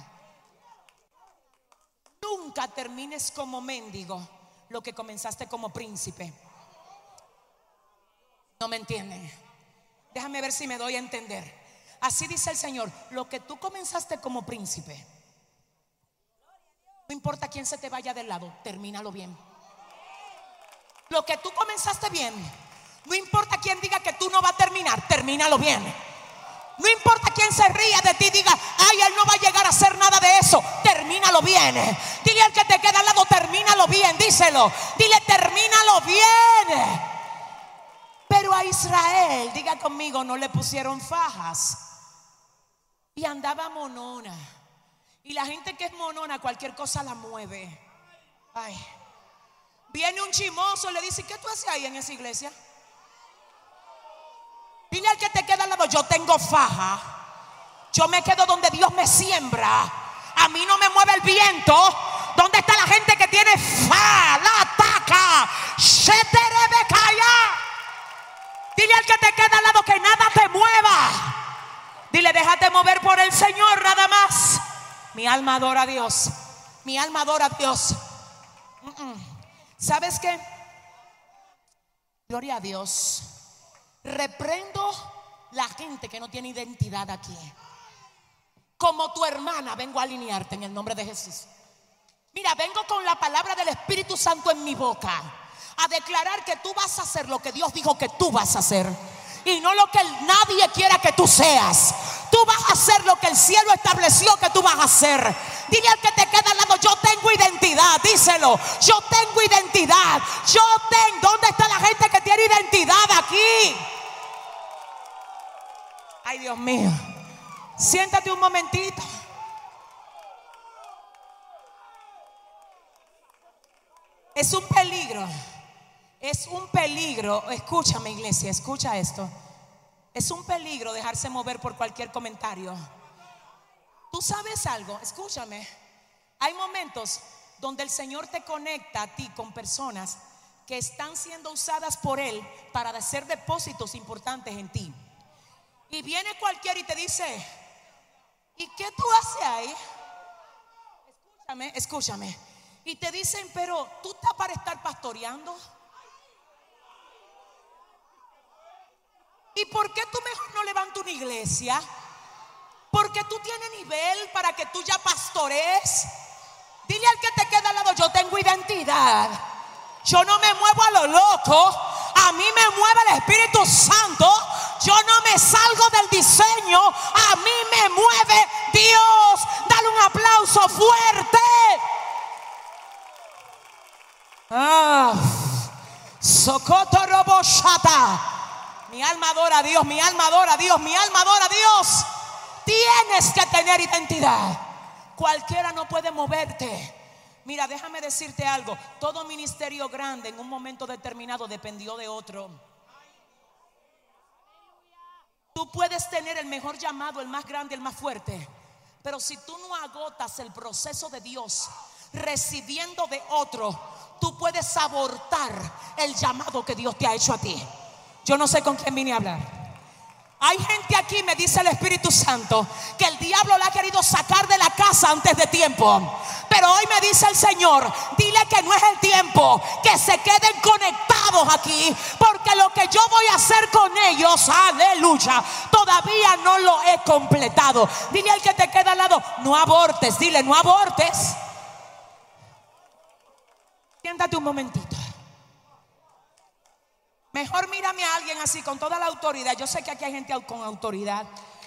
Nunca termines como mendigo lo que comenzaste como príncipe. No me entienden. Déjame ver si me doy a entender. Así dice el Señor, lo que tú comenzaste como príncipe, no importa quién se te vaya del lado, termínalo bien. Lo que tú comenzaste bien, no importa quién diga que tú no va a terminar, termínalo bien. No importa quién se ría de ti, diga, ay, él no va a llegar a hacer nada de eso, termínalo bien. Dile al que te queda al lado, termínalo bien, díselo. Dile, termínalo bien. Pero a Israel, diga conmigo, no le pusieron fajas. Y andaba monona. Y la gente que es monona, cualquier cosa la mueve. Ay. Viene un chimoso y le dice, ¿qué tú haces ahí en esa iglesia? Dile al que te queda al lado, yo tengo faja. Yo me quedo donde Dios me siembra. A mí no me mueve el viento. ¿Dónde está la gente que tiene fa? La ataca. Dile al que te queda al lado que nada te mueva. Dile, déjate mover por el Señor nada más. Mi alma adora a Dios. Mi alma adora a Dios. ¿Sabes qué? Gloria a Dios. Reprendo la gente que no tiene identidad aquí. Como tu hermana vengo a alinearte en el nombre de Jesús. Mira, vengo con la palabra del Espíritu Santo en mi boca a declarar que tú vas a hacer lo que Dios dijo que tú vas a hacer y no lo que nadie quiera que tú seas. Tú vas a hacer lo que el cielo estableció que tú vas a hacer. Dile al que te queda al lado, yo tengo identidad, díselo. Yo tengo identidad. Yo tengo, ¿dónde está la gente que tiene identidad aquí? Ay, Dios mío. Siéntate un momentito. Es un peligro es un peligro, escúchame iglesia, escucha esto. Es un peligro dejarse mover por cualquier comentario. Tú sabes algo, escúchame. Hay momentos donde el Señor te conecta a ti con personas que están siendo usadas por Él para hacer depósitos importantes en ti. Y viene cualquiera y te dice, ¿y qué tú haces ahí? Escúchame, escúchame. Y te dicen, pero tú estás para estar pastoreando. ¿Y por qué tú mejor no levantas una iglesia? Porque tú tienes nivel para que tú ya pastores. Dile al que te queda al lado, yo tengo identidad. Yo no me muevo a lo loco. A mí me mueve el Espíritu Santo. Yo no me salgo del diseño. A mí me mueve Dios. Dale un aplauso fuerte. Ah, Socoto Roboshata. Mi alma adora a Dios, mi alma adora a Dios, mi alma adora a Dios. Tienes que tener identidad. Cualquiera no puede moverte. Mira, déjame decirte algo. Todo ministerio grande en un momento determinado dependió de otro. Tú puedes tener el mejor llamado, el más grande, el más fuerte. Pero si tú no agotas el proceso de Dios recibiendo de otro, tú puedes abortar el llamado que Dios te ha hecho a ti. Yo no sé con quién vine a hablar. Hay gente aquí, me dice el Espíritu Santo, que el diablo la ha querido sacar de la casa antes de tiempo. Pero hoy me dice el Señor, dile que no es el tiempo, que se queden conectados aquí, porque lo que yo voy a hacer con ellos, aleluya, todavía no lo he completado. Dile al que te queda al lado, no abortes, dile, no abortes. Siéntate un momentito. Mejor mírame a alguien así con toda la autoridad. Yo sé que aquí hay gente con autoridad.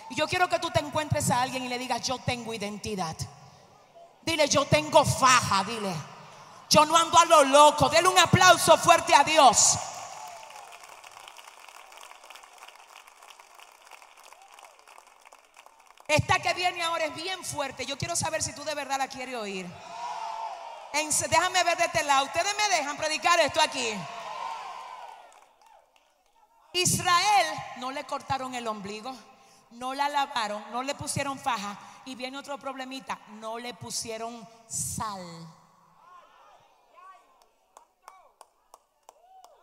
Y yo quiero que tú te encuentres a alguien y le digas, yo tengo identidad. Dile, yo tengo faja, dile. Yo no ando a lo loco. Dele un aplauso fuerte a Dios. Esta que viene ahora es bien fuerte. Yo quiero saber si tú de verdad la quieres oír. déjame ver de este lado. Ustedes me dejan predicar esto aquí. Israel no le cortaron el ombligo no la lavaron, no le pusieron faja. Y viene otro problemita, no le pusieron sal.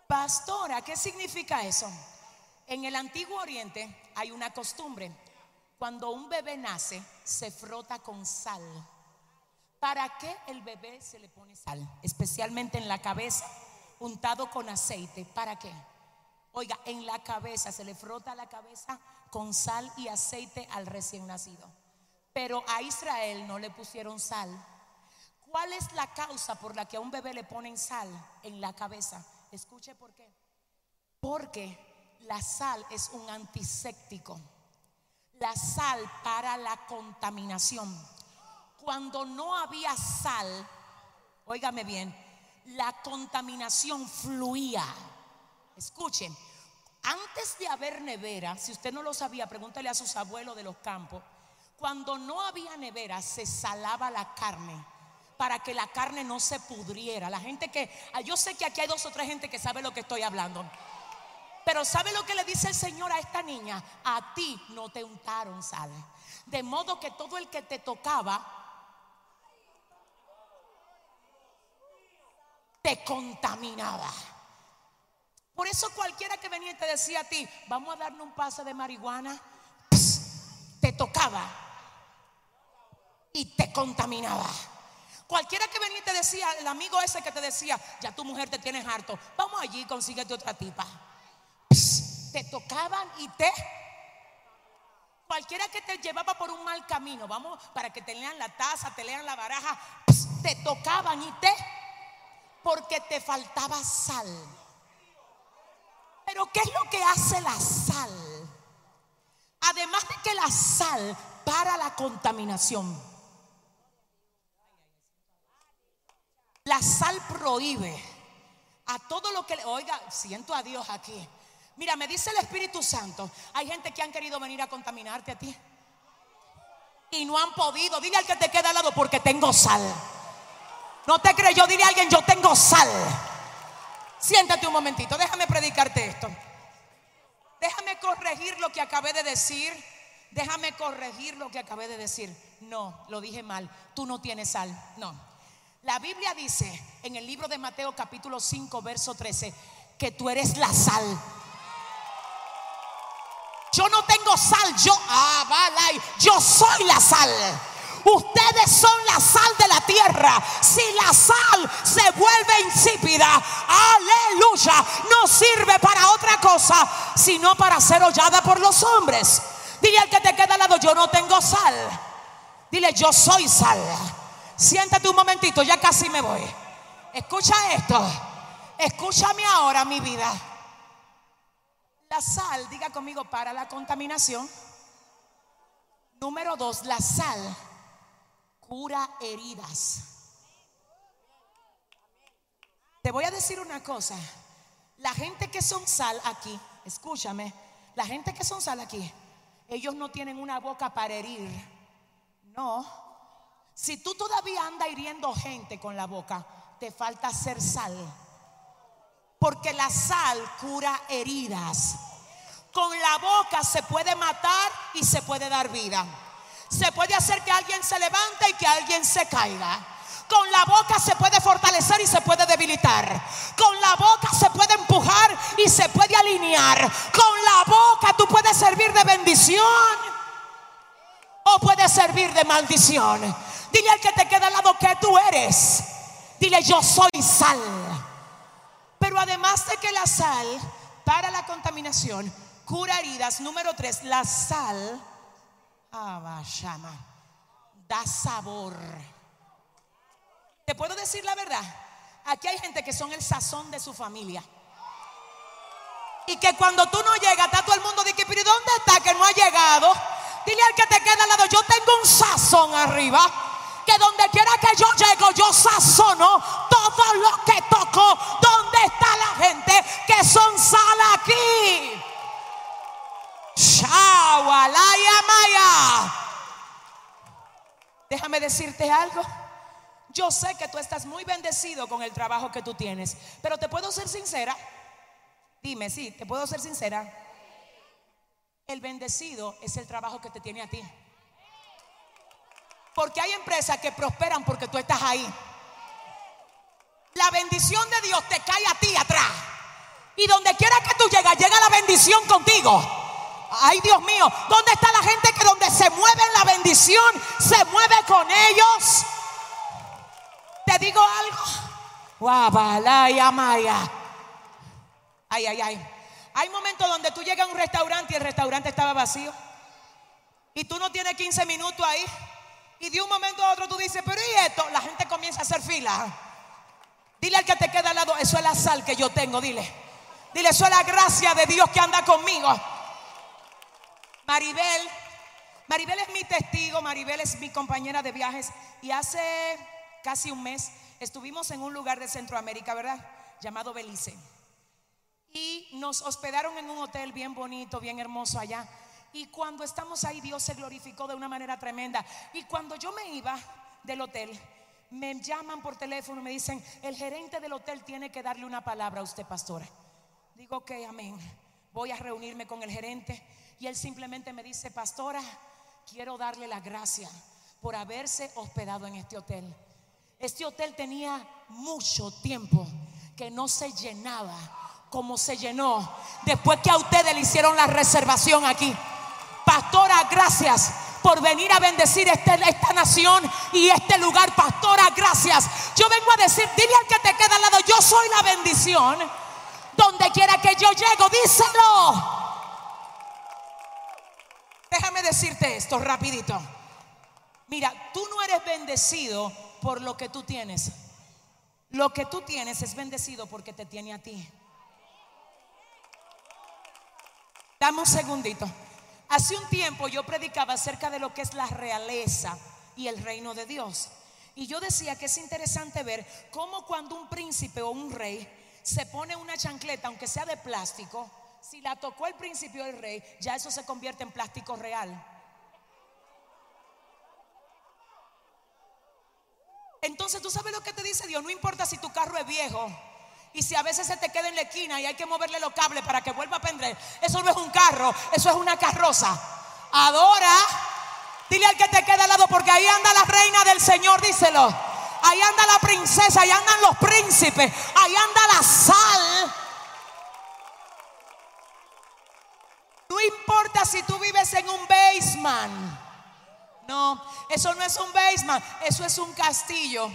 Pastora, ¿qué significa eso? En el antiguo oriente hay una costumbre. Cuando un bebé nace, se frota con sal. ¿Para qué el bebé se le pone sal? Especialmente en la cabeza, untado con aceite. ¿Para qué? Oiga, en la cabeza, se le frota la cabeza con sal y aceite al recién nacido. Pero a Israel no le pusieron sal. ¿Cuál es la causa por la que a un bebé le ponen sal en la cabeza? Escuche por qué. Porque la sal es un antiséptico. La sal para la contaminación. Cuando no había sal, óigame bien, la contaminación fluía Escuchen, antes de haber nevera, si usted no lo sabía, pregúntale a sus abuelos de los campos, cuando no había nevera se salaba la carne para que la carne no se pudriera. La gente que, ah, yo sé que aquí hay dos o tres gente que sabe lo que estoy hablando. Pero ¿sabe lo que le dice el Señor a esta niña? A ti no te untaron sal. De modo que todo el que te tocaba te contaminaba. Por eso cualquiera que venía y te decía a ti, vamos a darle un pase de marihuana, te tocaba y te contaminaba. Cualquiera que venía y te decía, el amigo ese que te decía, ya tu mujer te tienes harto, vamos allí, consíguete otra tipa. te tocaban y te... Cualquiera que te llevaba por un mal camino, vamos, para que te lean la taza, te lean la baraja, te tocaban y te... Porque te faltaba sal. Pero ¿qué es lo que hace la sal? Además de que la sal para la contaminación. La sal prohíbe a todo lo que le... Oiga, siento a Dios aquí. Mira, me dice el Espíritu Santo, hay gente que han querido venir a contaminarte a ti. Y no han podido. Dile al que te queda al lado porque tengo sal. No te creyó, dile a alguien, yo tengo sal. Siéntate un momentito, déjame predicarte esto. Déjame corregir lo que acabé de decir. Déjame corregir lo que acabé de decir. No, lo dije mal. Tú no tienes sal. No. La Biblia dice en el libro de Mateo capítulo 5, verso 13, que tú eres la sal. Yo no tengo sal, yo, ah, vale, yo soy la sal. Ustedes son la sal de la tierra. Si la sal se vuelve insípida, aleluya, no sirve para otra cosa, sino para ser hollada por los hombres. Dile al que te queda al lado, yo no tengo sal. Dile, yo soy sal. Siéntate un momentito, ya casi me voy. Escucha esto. Escúchame ahora, mi vida. La sal, diga conmigo, para la contaminación. Número dos, la sal cura heridas. Te voy a decir una cosa. La gente que son sal aquí, escúchame, la gente que son sal aquí, ellos no tienen una boca para herir. No. Si tú todavía andas hiriendo gente con la boca, te falta ser sal. Porque la sal cura heridas. Con la boca se puede matar y se puede dar vida se puede hacer que alguien se levante y que alguien se caiga. Con la boca se puede fortalecer y se puede debilitar. Con la boca se puede empujar y se puede alinear. Con la boca tú puedes servir de bendición o puedes servir de maldición. Dile al que te queda al lado que tú eres. Dile, yo soy sal. Pero además de que la sal para la contaminación cura heridas, número tres, la sal da sabor. ¿Te puedo decir la verdad? Aquí hay gente que son el sazón de su familia. Y que cuando tú no llegas, está todo el mundo de que, pero ¿dónde está que no ha llegado? Dile al que te queda al lado, yo tengo un sazón arriba. Que donde quiera que yo llego, yo sazono todo lo que toco. ¿Dónde está la gente que son sal aquí? Maya. Déjame decirte algo. Yo sé que tú estás muy bendecido con el trabajo que tú tienes, pero te puedo ser sincera. Dime, sí, te puedo ser sincera. El bendecido es el trabajo que te tiene a ti. Porque hay empresas que prosperan porque tú estás ahí. La bendición de Dios te cae a ti atrás. Y donde quiera que tú llegas, llega la bendición contigo. Ay, Dios mío, ¿dónde está la gente que donde se mueve la bendición, se mueve con ellos? Te digo algo. Ay, ay, ay. Hay momentos donde tú llegas a un restaurante y el restaurante estaba vacío. Y tú no tienes 15 minutos ahí. Y de un momento a otro tú dices, pero ¿y esto? La gente comienza a hacer fila. Dile al que te queda al lado, eso es la sal que yo tengo, dile. Dile, eso es la gracia de Dios que anda conmigo. Maribel, Maribel es mi testigo, Maribel es mi compañera de viajes. Y hace casi un mes, estuvimos en un lugar de Centroamérica, ¿verdad? Llamado Belice. Y nos hospedaron en un hotel bien bonito, bien hermoso allá. Y cuando estamos ahí, Dios se glorificó de una manera tremenda. Y cuando yo me iba del hotel, me llaman por teléfono me dicen, el gerente del hotel tiene que darle una palabra a usted, pastora. Digo, ok, amén. Voy a reunirme con el gerente y él simplemente me dice, pastora, quiero darle la gracia por haberse hospedado en este hotel. Este hotel tenía mucho tiempo que no se llenaba como se llenó después que a ustedes le hicieron la reservación aquí. Pastora, gracias por venir a bendecir este, esta nación y este lugar. Pastora, gracias. Yo vengo a decir, dile al que te queda al lado, yo soy la bendición. Donde quiera que yo llego, díselo. Decirte esto rapidito. Mira, tú no eres bendecido por lo que tú tienes. Lo que tú tienes es bendecido porque te tiene a ti. Dame un segundito. Hace un tiempo yo predicaba acerca de lo que es la realeza y el reino de Dios. Y yo decía que es interesante ver cómo cuando un príncipe o un rey se pone una chancleta, aunque sea de plástico, si la tocó el príncipe o el rey, ya eso se convierte en plástico real. Entonces tú sabes lo que te dice Dios, no importa si tu carro es viejo y si a veces se te queda en la esquina y hay que moverle los cables para que vuelva a prender, eso no es un carro, eso es una carroza. Adora, dile al que te queda al lado porque ahí anda la reina del Señor, díselo. Ahí anda la princesa, ahí andan los príncipes, ahí anda la sal. Importa si tú vives en un basement. No, eso no es un basement, eso es un castillo.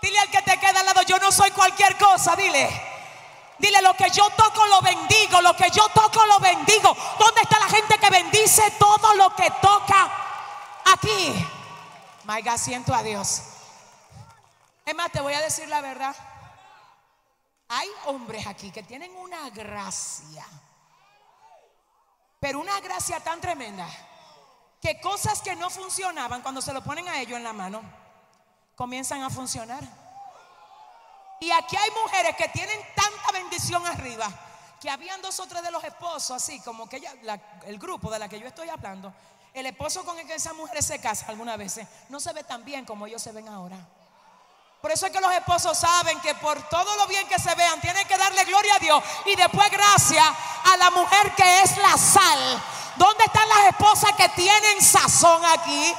Dile al que te queda al lado, yo no soy cualquier cosa, dile. Dile, lo que yo toco lo bendigo, lo que yo toco lo bendigo. ¿Dónde está la gente que bendice todo lo que toca aquí? My siento a Dios. Es más, te voy a decir la verdad. Hay hombres aquí que tienen una gracia pero una gracia tan tremenda que cosas que no funcionaban cuando se lo ponen a ellos en la mano, comienzan a funcionar. Y aquí hay mujeres que tienen tanta bendición arriba que habían dos o tres de los esposos, así como que el grupo de la que yo estoy hablando, el esposo con el que esa mujer se casa algunas veces, no se ve tan bien como ellos se ven ahora. Por eso es que los esposos saben que por todo lo bien que se vean, tienen que darle gloria a Dios y después gracias a la mujer que es la sal. ¿Dónde están las esposas que tienen sazón aquí?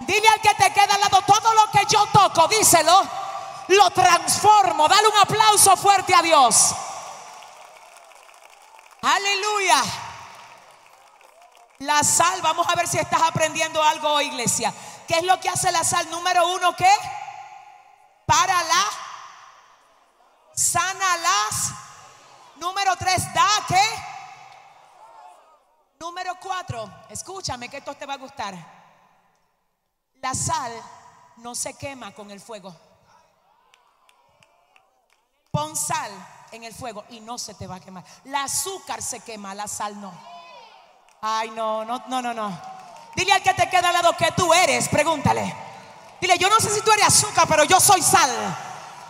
Dile al que te queda al lado, todo lo que yo toco, díselo, lo transformo. Dale un aplauso fuerte a Dios. Aleluya. La sal, vamos a ver si estás aprendiendo algo iglesia. ¿Qué es lo que hace la sal? Número uno, ¿qué? Para la, sana las. Número tres, da, ¿qué? Número cuatro, escúchame que esto te va a gustar. La sal no se quema con el fuego. Pon sal en el fuego y no se te va a quemar. La azúcar se quema, la sal no. Ay, no, no, no, no, no. Dile al que te queda al lado que tú eres, pregúntale. Dile, yo no sé si tú eres azúcar, pero yo soy sal.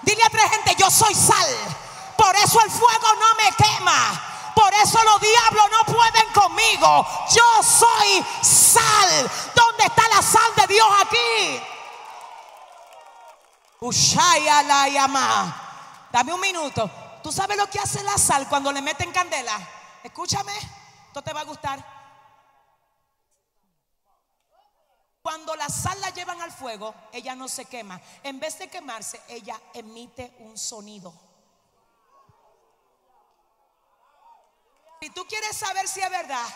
Dile a tres gente, yo soy sal. Por eso el fuego no me quema. Por eso los diablos no pueden conmigo. Yo soy sal. ¿Dónde está la sal de Dios aquí? Ushaya la. Dame un minuto. ¿Tú sabes lo que hace la sal cuando le meten candela? Escúchame, esto te va a gustar. Cuando la sal la llevan al fuego, ella no se quema. En vez de quemarse, ella emite un sonido. Si tú quieres saber si es verdad,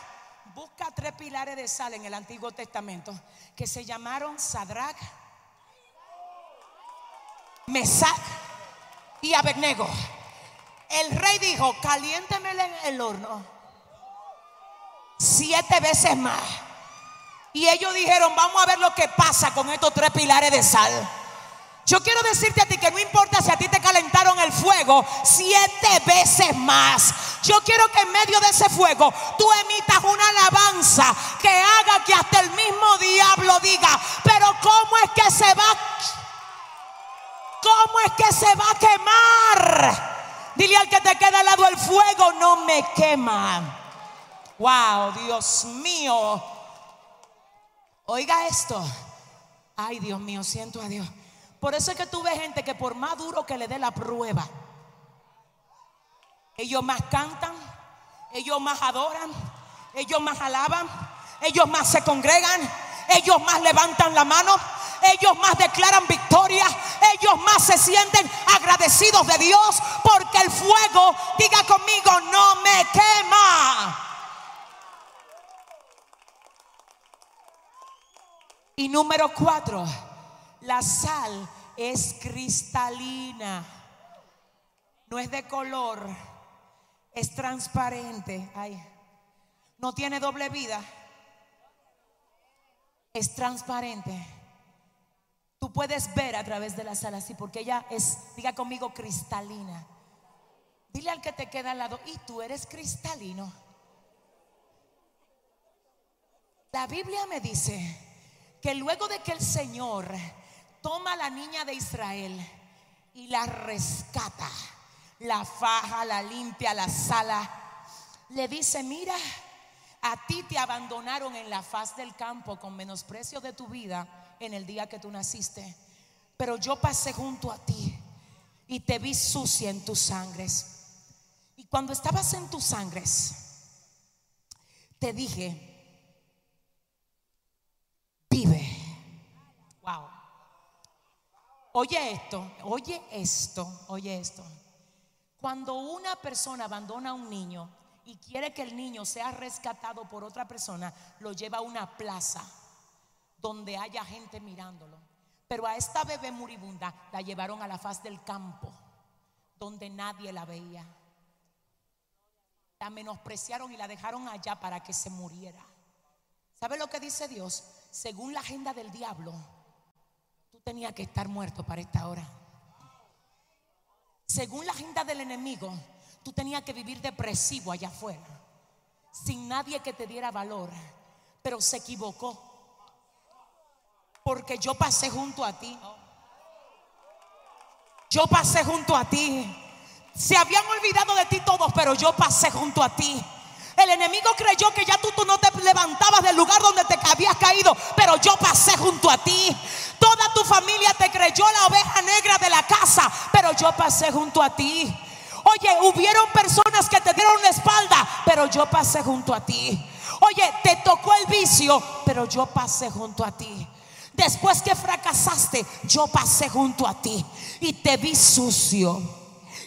busca tres pilares de sal en el Antiguo Testamento que se llamaron Sadrach, Mesac y Abednego. El rey dijo, caliéntemela en el horno siete veces más. Y ellos dijeron, vamos a ver lo que pasa con estos tres pilares de sal. Yo quiero decirte a ti que no importa si a ti te calentaron el fuego siete veces más. Yo quiero que en medio de ese fuego tú emitas una alabanza que haga que hasta el mismo diablo diga, pero ¿cómo es que se va? ¿Cómo es que se va a quemar? Dile al que te queda al lado el fuego, no me quema. Wow, Dios mío. Oiga esto. Ay, Dios mío, siento a Dios. Por eso es que tú ves gente que por más duro que le dé la prueba, ellos más cantan, ellos más adoran, ellos más alaban, ellos más se congregan, ellos más levantan la mano, ellos más declaran victoria, ellos más se sienten agradecidos de Dios porque el fuego, diga conmigo, no me quema. Y número cuatro, la sal es cristalina, no es de color, es transparente. Ay, no tiene doble vida, es transparente. Tú puedes ver a través de la sal así, porque ella es, diga conmigo, cristalina. Dile al que te queda al lado, y tú eres cristalino. La Biblia me dice que luego de que el Señor toma a la niña de Israel y la rescata, la faja, la limpia, la sala, le dice, mira, a ti te abandonaron en la faz del campo con menosprecio de tu vida en el día que tú naciste, pero yo pasé junto a ti y te vi sucia en tus sangres. Y cuando estabas en tus sangres, te dije, vive. Wow. Oye esto, oye esto, oye esto. Cuando una persona abandona a un niño y quiere que el niño sea rescatado por otra persona, lo lleva a una plaza donde haya gente mirándolo. Pero a esta bebé moribunda la llevaron a la faz del campo, donde nadie la veía. La menospreciaron y la dejaron allá para que se muriera. ¿Sabe lo que dice Dios? Según la agenda del diablo, tú tenías que estar muerto para esta hora. Según la agenda del enemigo, tú tenías que vivir depresivo allá afuera, sin nadie que te diera valor, pero se equivocó. Porque yo pasé junto a ti. Yo pasé junto a ti. Se habían olvidado de ti todos, pero yo pasé junto a ti. El enemigo creyó que ya tú, tú no te levantabas del lugar donde te habías caído, pero yo pasé junto a ti. Toda tu familia te creyó la oveja negra de la casa, pero yo pasé junto a ti. Oye, hubieron personas que te dieron la espalda, pero yo pasé junto a ti. Oye, te tocó el vicio, pero yo pasé junto a ti. Después que fracasaste, yo pasé junto a ti y te vi sucio.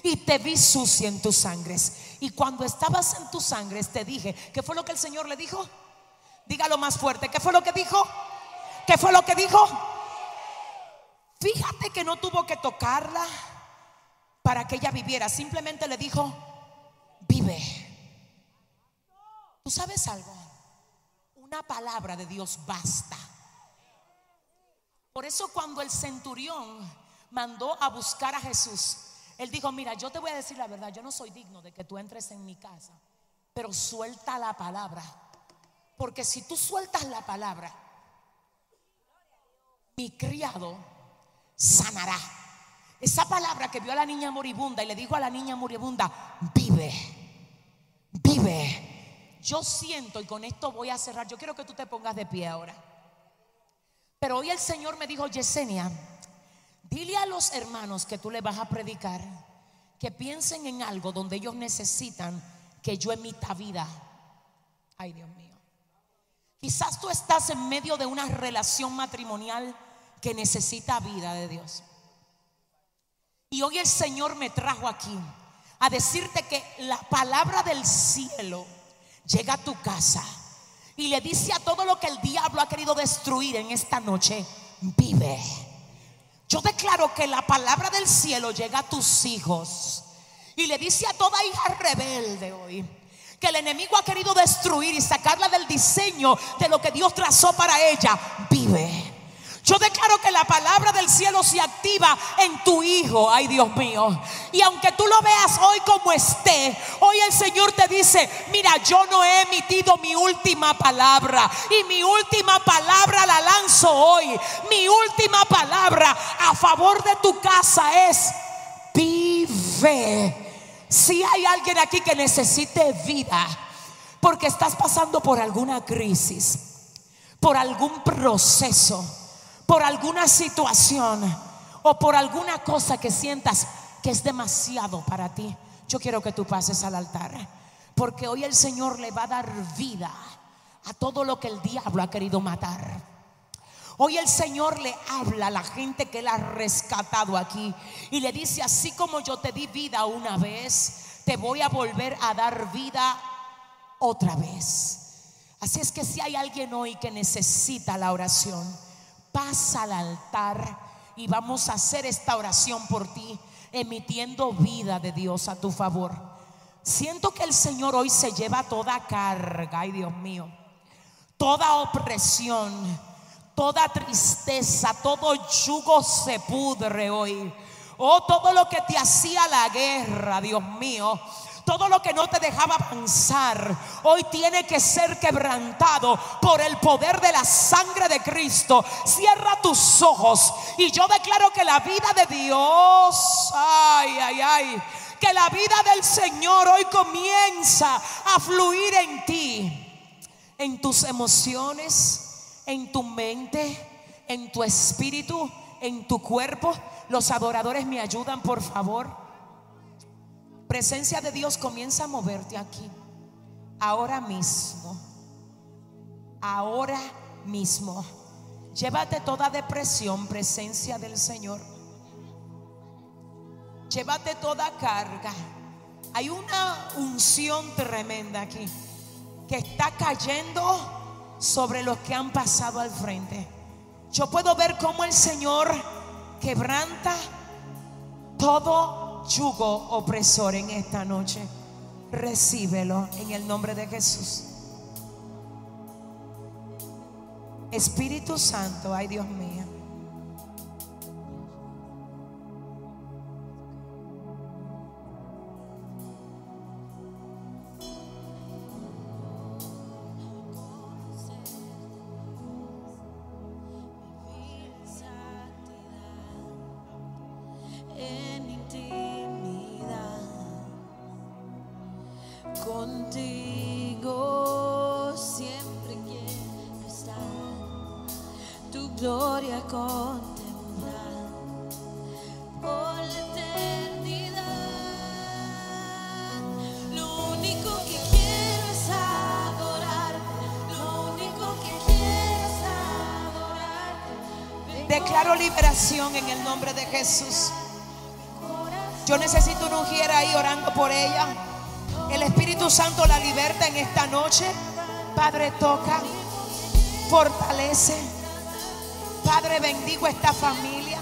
Y te vi sucio en tus sangres. Y cuando estabas en tus sangres te dije, ¿qué fue lo que el Señor le dijo? Dígalo más fuerte. ¿Qué fue lo que dijo? ¿Qué fue lo que dijo? Fíjate que no tuvo que tocarla para que ella viviera. Simplemente le dijo, vive. ¿Tú sabes algo? Una palabra de Dios basta. Por eso cuando el centurión mandó a buscar a Jesús, él dijo, mira, yo te voy a decir la verdad, yo no soy digno de que tú entres en mi casa, pero suelta la palabra. Porque si tú sueltas la palabra, mi criado sanará. Esa palabra que vio a la niña moribunda y le dijo a la niña moribunda, vive, vive. Yo siento, y con esto voy a cerrar, yo quiero que tú te pongas de pie ahora. Pero hoy el Señor me dijo, Yesenia, dile a los hermanos que tú le vas a predicar que piensen en algo donde ellos necesitan que yo emita vida. Ay, Dios mío. Quizás tú estás en medio de una relación matrimonial que necesita vida de Dios. Y hoy el Señor me trajo aquí a decirte que la palabra del cielo llega a tu casa y le dice a todo lo que el diablo ha querido destruir en esta noche, vive. Yo declaro que la palabra del cielo llega a tus hijos y le dice a toda hija rebelde hoy, que el enemigo ha querido destruir y sacarla del diseño de lo que Dios trazó para ella, vive. Yo declaro que la palabra del cielo se activa en tu hijo, ay Dios mío. Y aunque tú lo veas hoy como esté, hoy el Señor te dice, mira, yo no he emitido mi última palabra. Y mi última palabra la lanzo hoy. Mi última palabra a favor de tu casa es, vive. Si hay alguien aquí que necesite vida, porque estás pasando por alguna crisis, por algún proceso por alguna situación o por alguna cosa que sientas que es demasiado para ti, yo quiero que tú pases al altar. Porque hoy el Señor le va a dar vida a todo lo que el diablo ha querido matar. Hoy el Señor le habla a la gente que Él ha rescatado aquí y le dice, así como yo te di vida una vez, te voy a volver a dar vida otra vez. Así es que si hay alguien hoy que necesita la oración, pasa al altar y vamos a hacer esta oración por ti, emitiendo vida de Dios a tu favor. Siento que el Señor hoy se lleva toda carga, ay Dios mío, toda opresión, toda tristeza, todo yugo se pudre hoy. Oh, todo lo que te hacía la guerra, Dios mío todo lo que no te dejaba avanzar, hoy tiene que ser quebrantado por el poder de la sangre de Cristo. Cierra tus ojos y yo declaro que la vida de Dios, ay, ay, ay, que la vida del Señor hoy comienza a fluir en ti, en tus emociones, en tu mente, en tu espíritu, en tu cuerpo. Los adoradores me ayudan, por favor presencia de Dios comienza a moverte aquí. Ahora mismo. Ahora mismo. Llévate toda depresión, presencia del Señor. Llévate toda carga. Hay una unción tremenda aquí que está cayendo sobre los que han pasado al frente. Yo puedo ver cómo el Señor quebranta todo yugo opresor en esta noche. Recíbelo en el nombre de Jesús. Espíritu Santo, ay Dios mío. Jesús. Yo necesito una mujer ahí orando por ella. El Espíritu Santo la liberta en esta noche. Padre, toca, fortalece. Padre, bendigo esta familia.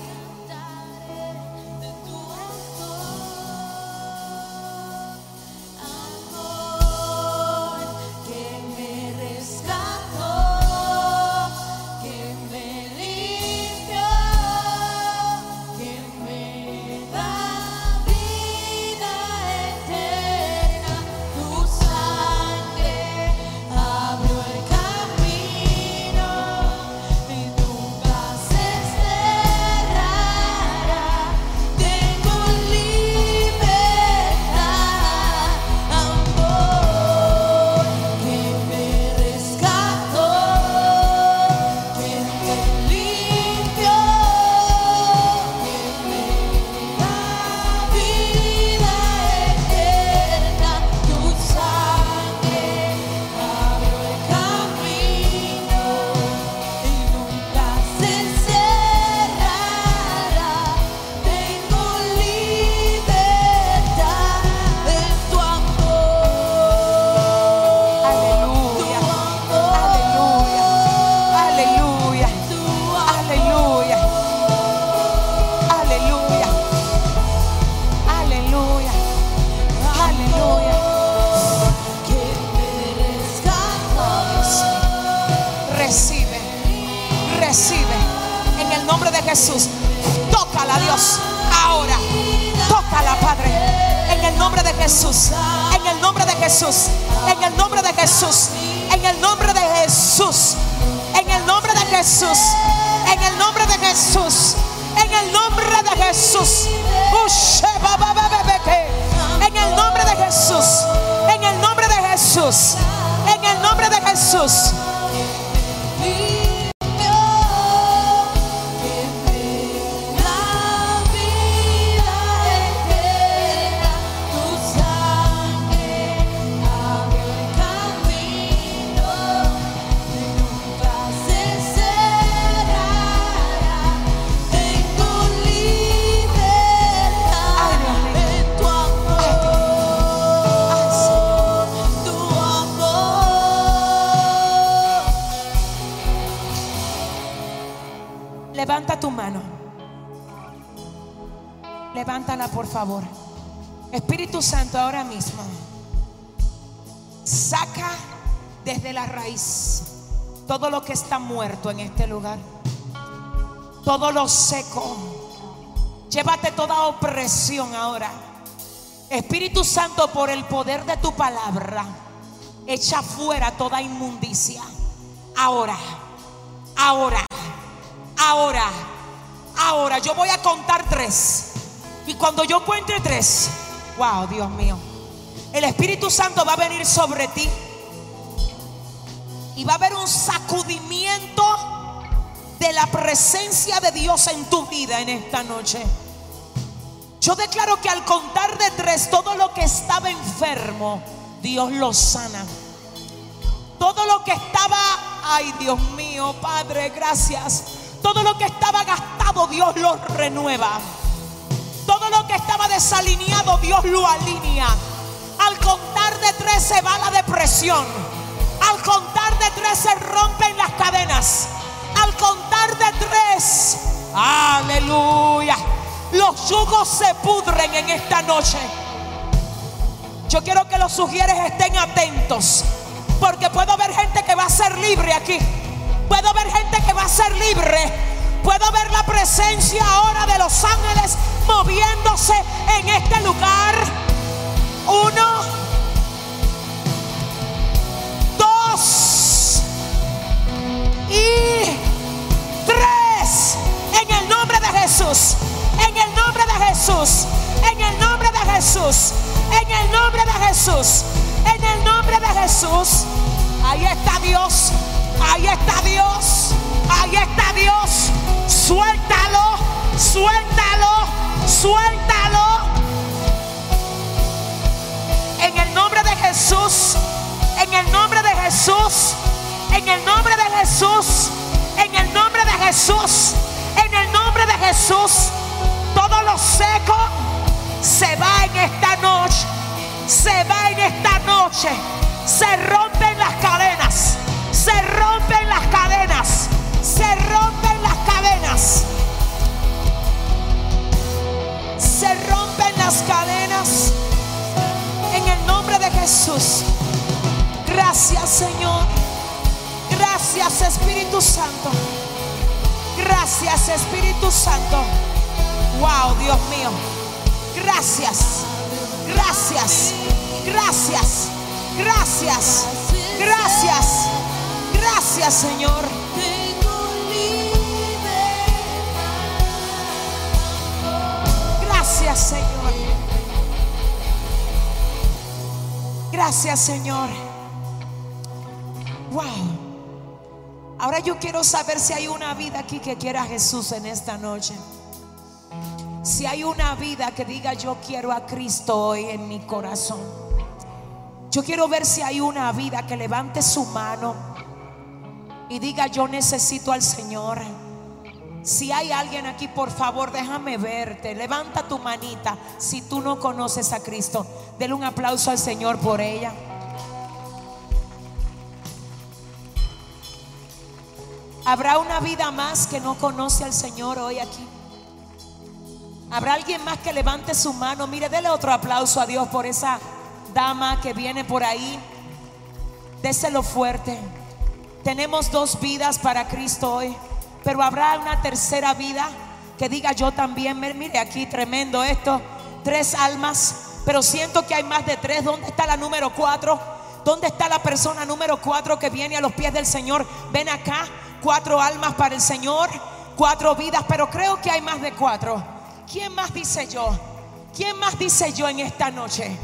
Muerto en este lugar. Todo lo seco. Llévate toda opresión ahora. Espíritu Santo, por el poder de tu palabra, echa fuera toda inmundicia. Ahora, ahora. Ahora, ahora yo voy a contar tres. Y cuando yo cuente tres, wow, Dios mío, el Espíritu Santo va a venir sobre ti. Y va a haber un sacudimiento de la presencia de Dios en tu vida en esta noche. Yo declaro que al contar de tres, todo lo que estaba enfermo, Dios lo sana. Todo lo que estaba, ay Dios mío, Padre, gracias todo lo que estaba gastado, Dios lo renueva. Todo lo que estaba desalineado, Dios lo alinea. Al contar de tres se va la depresión. Al contar de tres se rompen las cadenas. Al contar de tres, aleluya, los yugos se pudren en esta noche. Yo quiero que los sugieres estén atentos. Porque puedo ver gente que va a ser libre aquí. Puedo ver gente que va a ser libre. Puedo ver la presencia ahora de los ángeles moviéndose en este lugar. Uno, dos y tres. En el nombre de Jesús. En el nombre de Jesús. En el nombre de Jesús. En el nombre de Jesús. En el nombre de Jesús. Ahí está Dios. Ahí está Dios. Ahí está Dios. Suéltalo. Suéltalo. Suéltalo. En el nombre de Jesús. En el nombre de Jesús. En el nombre de Jesús, en el nombre de Jesús, en el nombre de Jesús, todo lo seco se va en esta noche, se va en esta noche, se rompen las cadenas, se rompen las cadenas, se rompen las cadenas. Se rompen las cadenas en el nombre de Jesús. Gracias Señor. Espíritu Santo. Gracias, Espíritu Santo. Wow, Dios mío. Gracias. Gracias. Gracias. Gracias. Gracias. Gracias, Señor. Gracias, Señor. Gracias, Señor. Wow. Ahora yo quiero saber si hay una vida aquí que quiera a Jesús en esta noche. Si hay una vida que diga yo quiero a Cristo hoy en mi corazón. Yo quiero ver si hay una vida que levante su mano y diga yo necesito al Señor. Si hay alguien aquí, por favor, déjame verte. Levanta tu manita si tú no conoces a Cristo. Dele un aplauso al Señor por ella. ¿Habrá una vida más que no conoce al Señor hoy aquí? ¿Habrá alguien más que levante su mano? Mire, dele otro aplauso a Dios por esa dama que viene por ahí. Déselo fuerte. Tenemos dos vidas para Cristo hoy, pero habrá una tercera vida que diga yo también. Mire aquí, tremendo esto. Tres almas, pero siento que hay más de tres. ¿Dónde está la número cuatro? ¿Dónde está la persona número cuatro que viene a los pies del Señor? Ven acá, cuatro almas para el Señor, cuatro vidas, pero creo que hay más de cuatro. ¿Quién más dice yo? ¿Quién más dice yo en esta noche?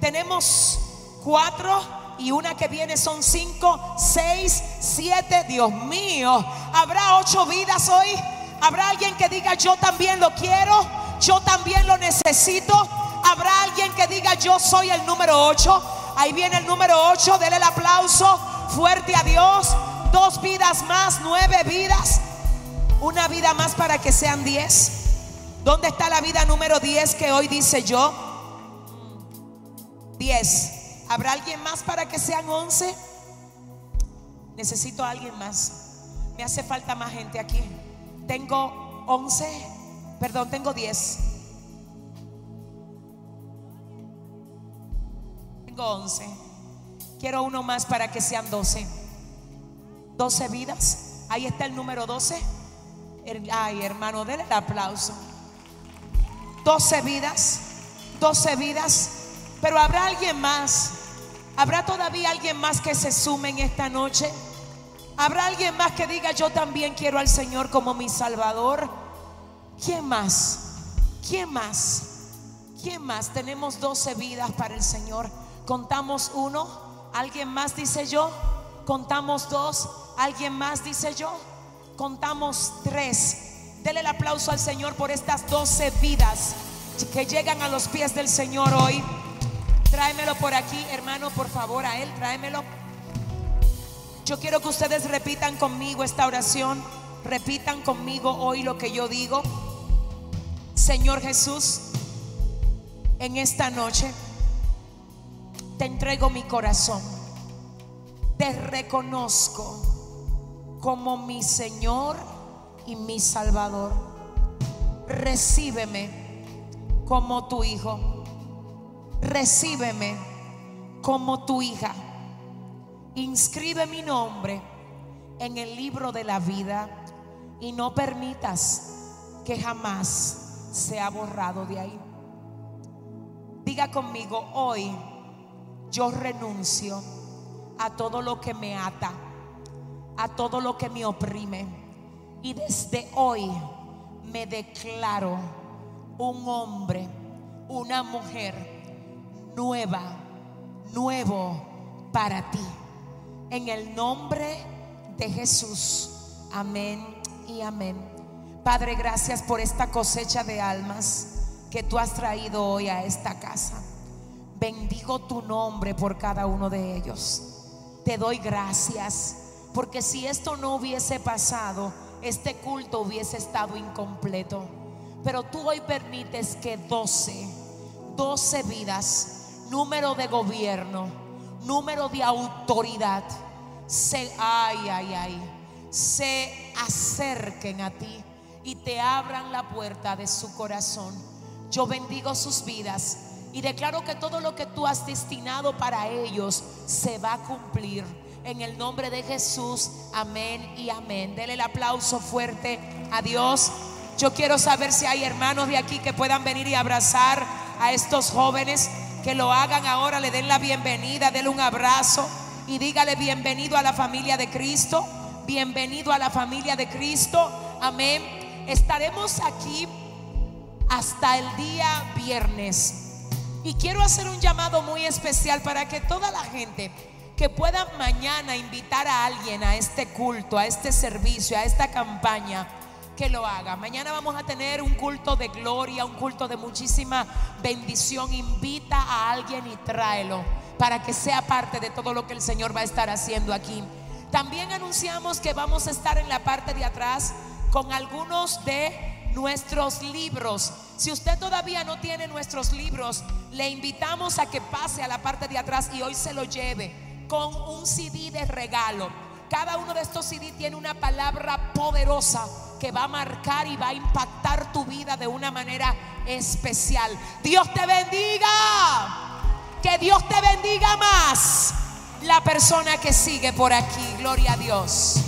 Tenemos cuatro y una que viene son cinco, seis, siete. Dios mío, ¿habrá ocho vidas hoy? ¿Habrá alguien que diga yo también lo quiero? Yo también lo necesito. ¿Habrá alguien que diga yo soy el número ocho? Ahí viene el número ocho. Dele el aplauso fuerte a Dios. Dos vidas más, nueve vidas. Una vida más para que sean diez. ¿Dónde está la vida número diez que hoy dice yo? Diez. ¿Habrá alguien más para que sean once? Necesito a alguien más. Me hace falta más gente aquí. Tengo once. Perdón, tengo diez. Tengo once. Quiero uno más para que sean doce. Doce vidas. Ahí está el número doce. Ay, hermano, denle el aplauso. Doce vidas. Doce vidas. Pero habrá alguien más. Habrá todavía alguien más que se sume en esta noche. Habrá alguien más que diga yo también quiero al Señor como mi Salvador. ¿Quién más? ¿Quién más? ¿Quién más? Tenemos doce vidas para el Señor. Contamos uno. ¿Alguien más dice yo? Contamos dos. ¿Alguien más dice yo? Contamos tres. Dele el aplauso al Señor por estas doce vidas que llegan a los pies del Señor hoy. Tráemelo por aquí, hermano, por favor, a él, tráemelo. Yo quiero que ustedes repitan conmigo esta oración. Repitan conmigo hoy lo que yo digo. Señor Jesús, en esta noche te entrego mi corazón. Te reconozco como mi Señor y mi Salvador. Recíbeme como tu Hijo recíbeme como tu hija. Inscribe mi nombre en el libro de la vida y no permitas que jamás sea borrado de ahí. Diga conmigo, hoy yo renuncio a todo lo que me ata, a todo lo que me oprime. Y desde hoy me declaro un hombre, una mujer nueva, nuevo para ti. En el nombre de Jesús. Amén y amén. Padre, gracias por esta cosecha de almas que tú has traído hoy a esta casa. Bendigo tu nombre por cada uno de ellos. Te doy gracias porque si esto no hubiese pasado, este culto hubiese estado incompleto. Pero tú hoy permites que 12, 12 vidas número de gobierno, número de autoridad, se, ay, ay, ay, se acerquen a ti y te abran la puerta de su corazón. Yo bendigo sus vidas y declaro que todo lo que tú has destinado para ellos se va a cumplir. En el nombre de Jesús, amén y amén. Dele el aplauso fuerte a Dios. Yo quiero saber si hay hermanos de aquí que puedan venir y abrazar a estos jóvenes, que lo hagan ahora, le den la bienvenida, denle un abrazo y dígale bienvenido a la familia de Cristo, bienvenido a la familia de Cristo, amén. Estaremos aquí hasta el día viernes y quiero hacer un llamado muy especial para que toda la gente que pueda mañana invitar a alguien a este culto, a este servicio, a esta campaña, que lo haga. Mañana vamos a tener un culto de gloria, un culto de muchísima bendición. Invita a alguien y tráelo para que sea parte de todo lo que el Señor va a estar haciendo aquí. También anunciamos que vamos a estar en la parte de atrás con algunos de nuestros libros. Si usted todavía no tiene nuestros libros, le invitamos a que pase a la parte de atrás y hoy se lo lleve con un CD de regalo. Cada uno de estos CD tiene una palabra poderosa que va a marcar y va a impactar tu vida de una manera especial. Dios te bendiga. Que Dios te bendiga más. La persona que sigue por aquí. Gloria a Dios.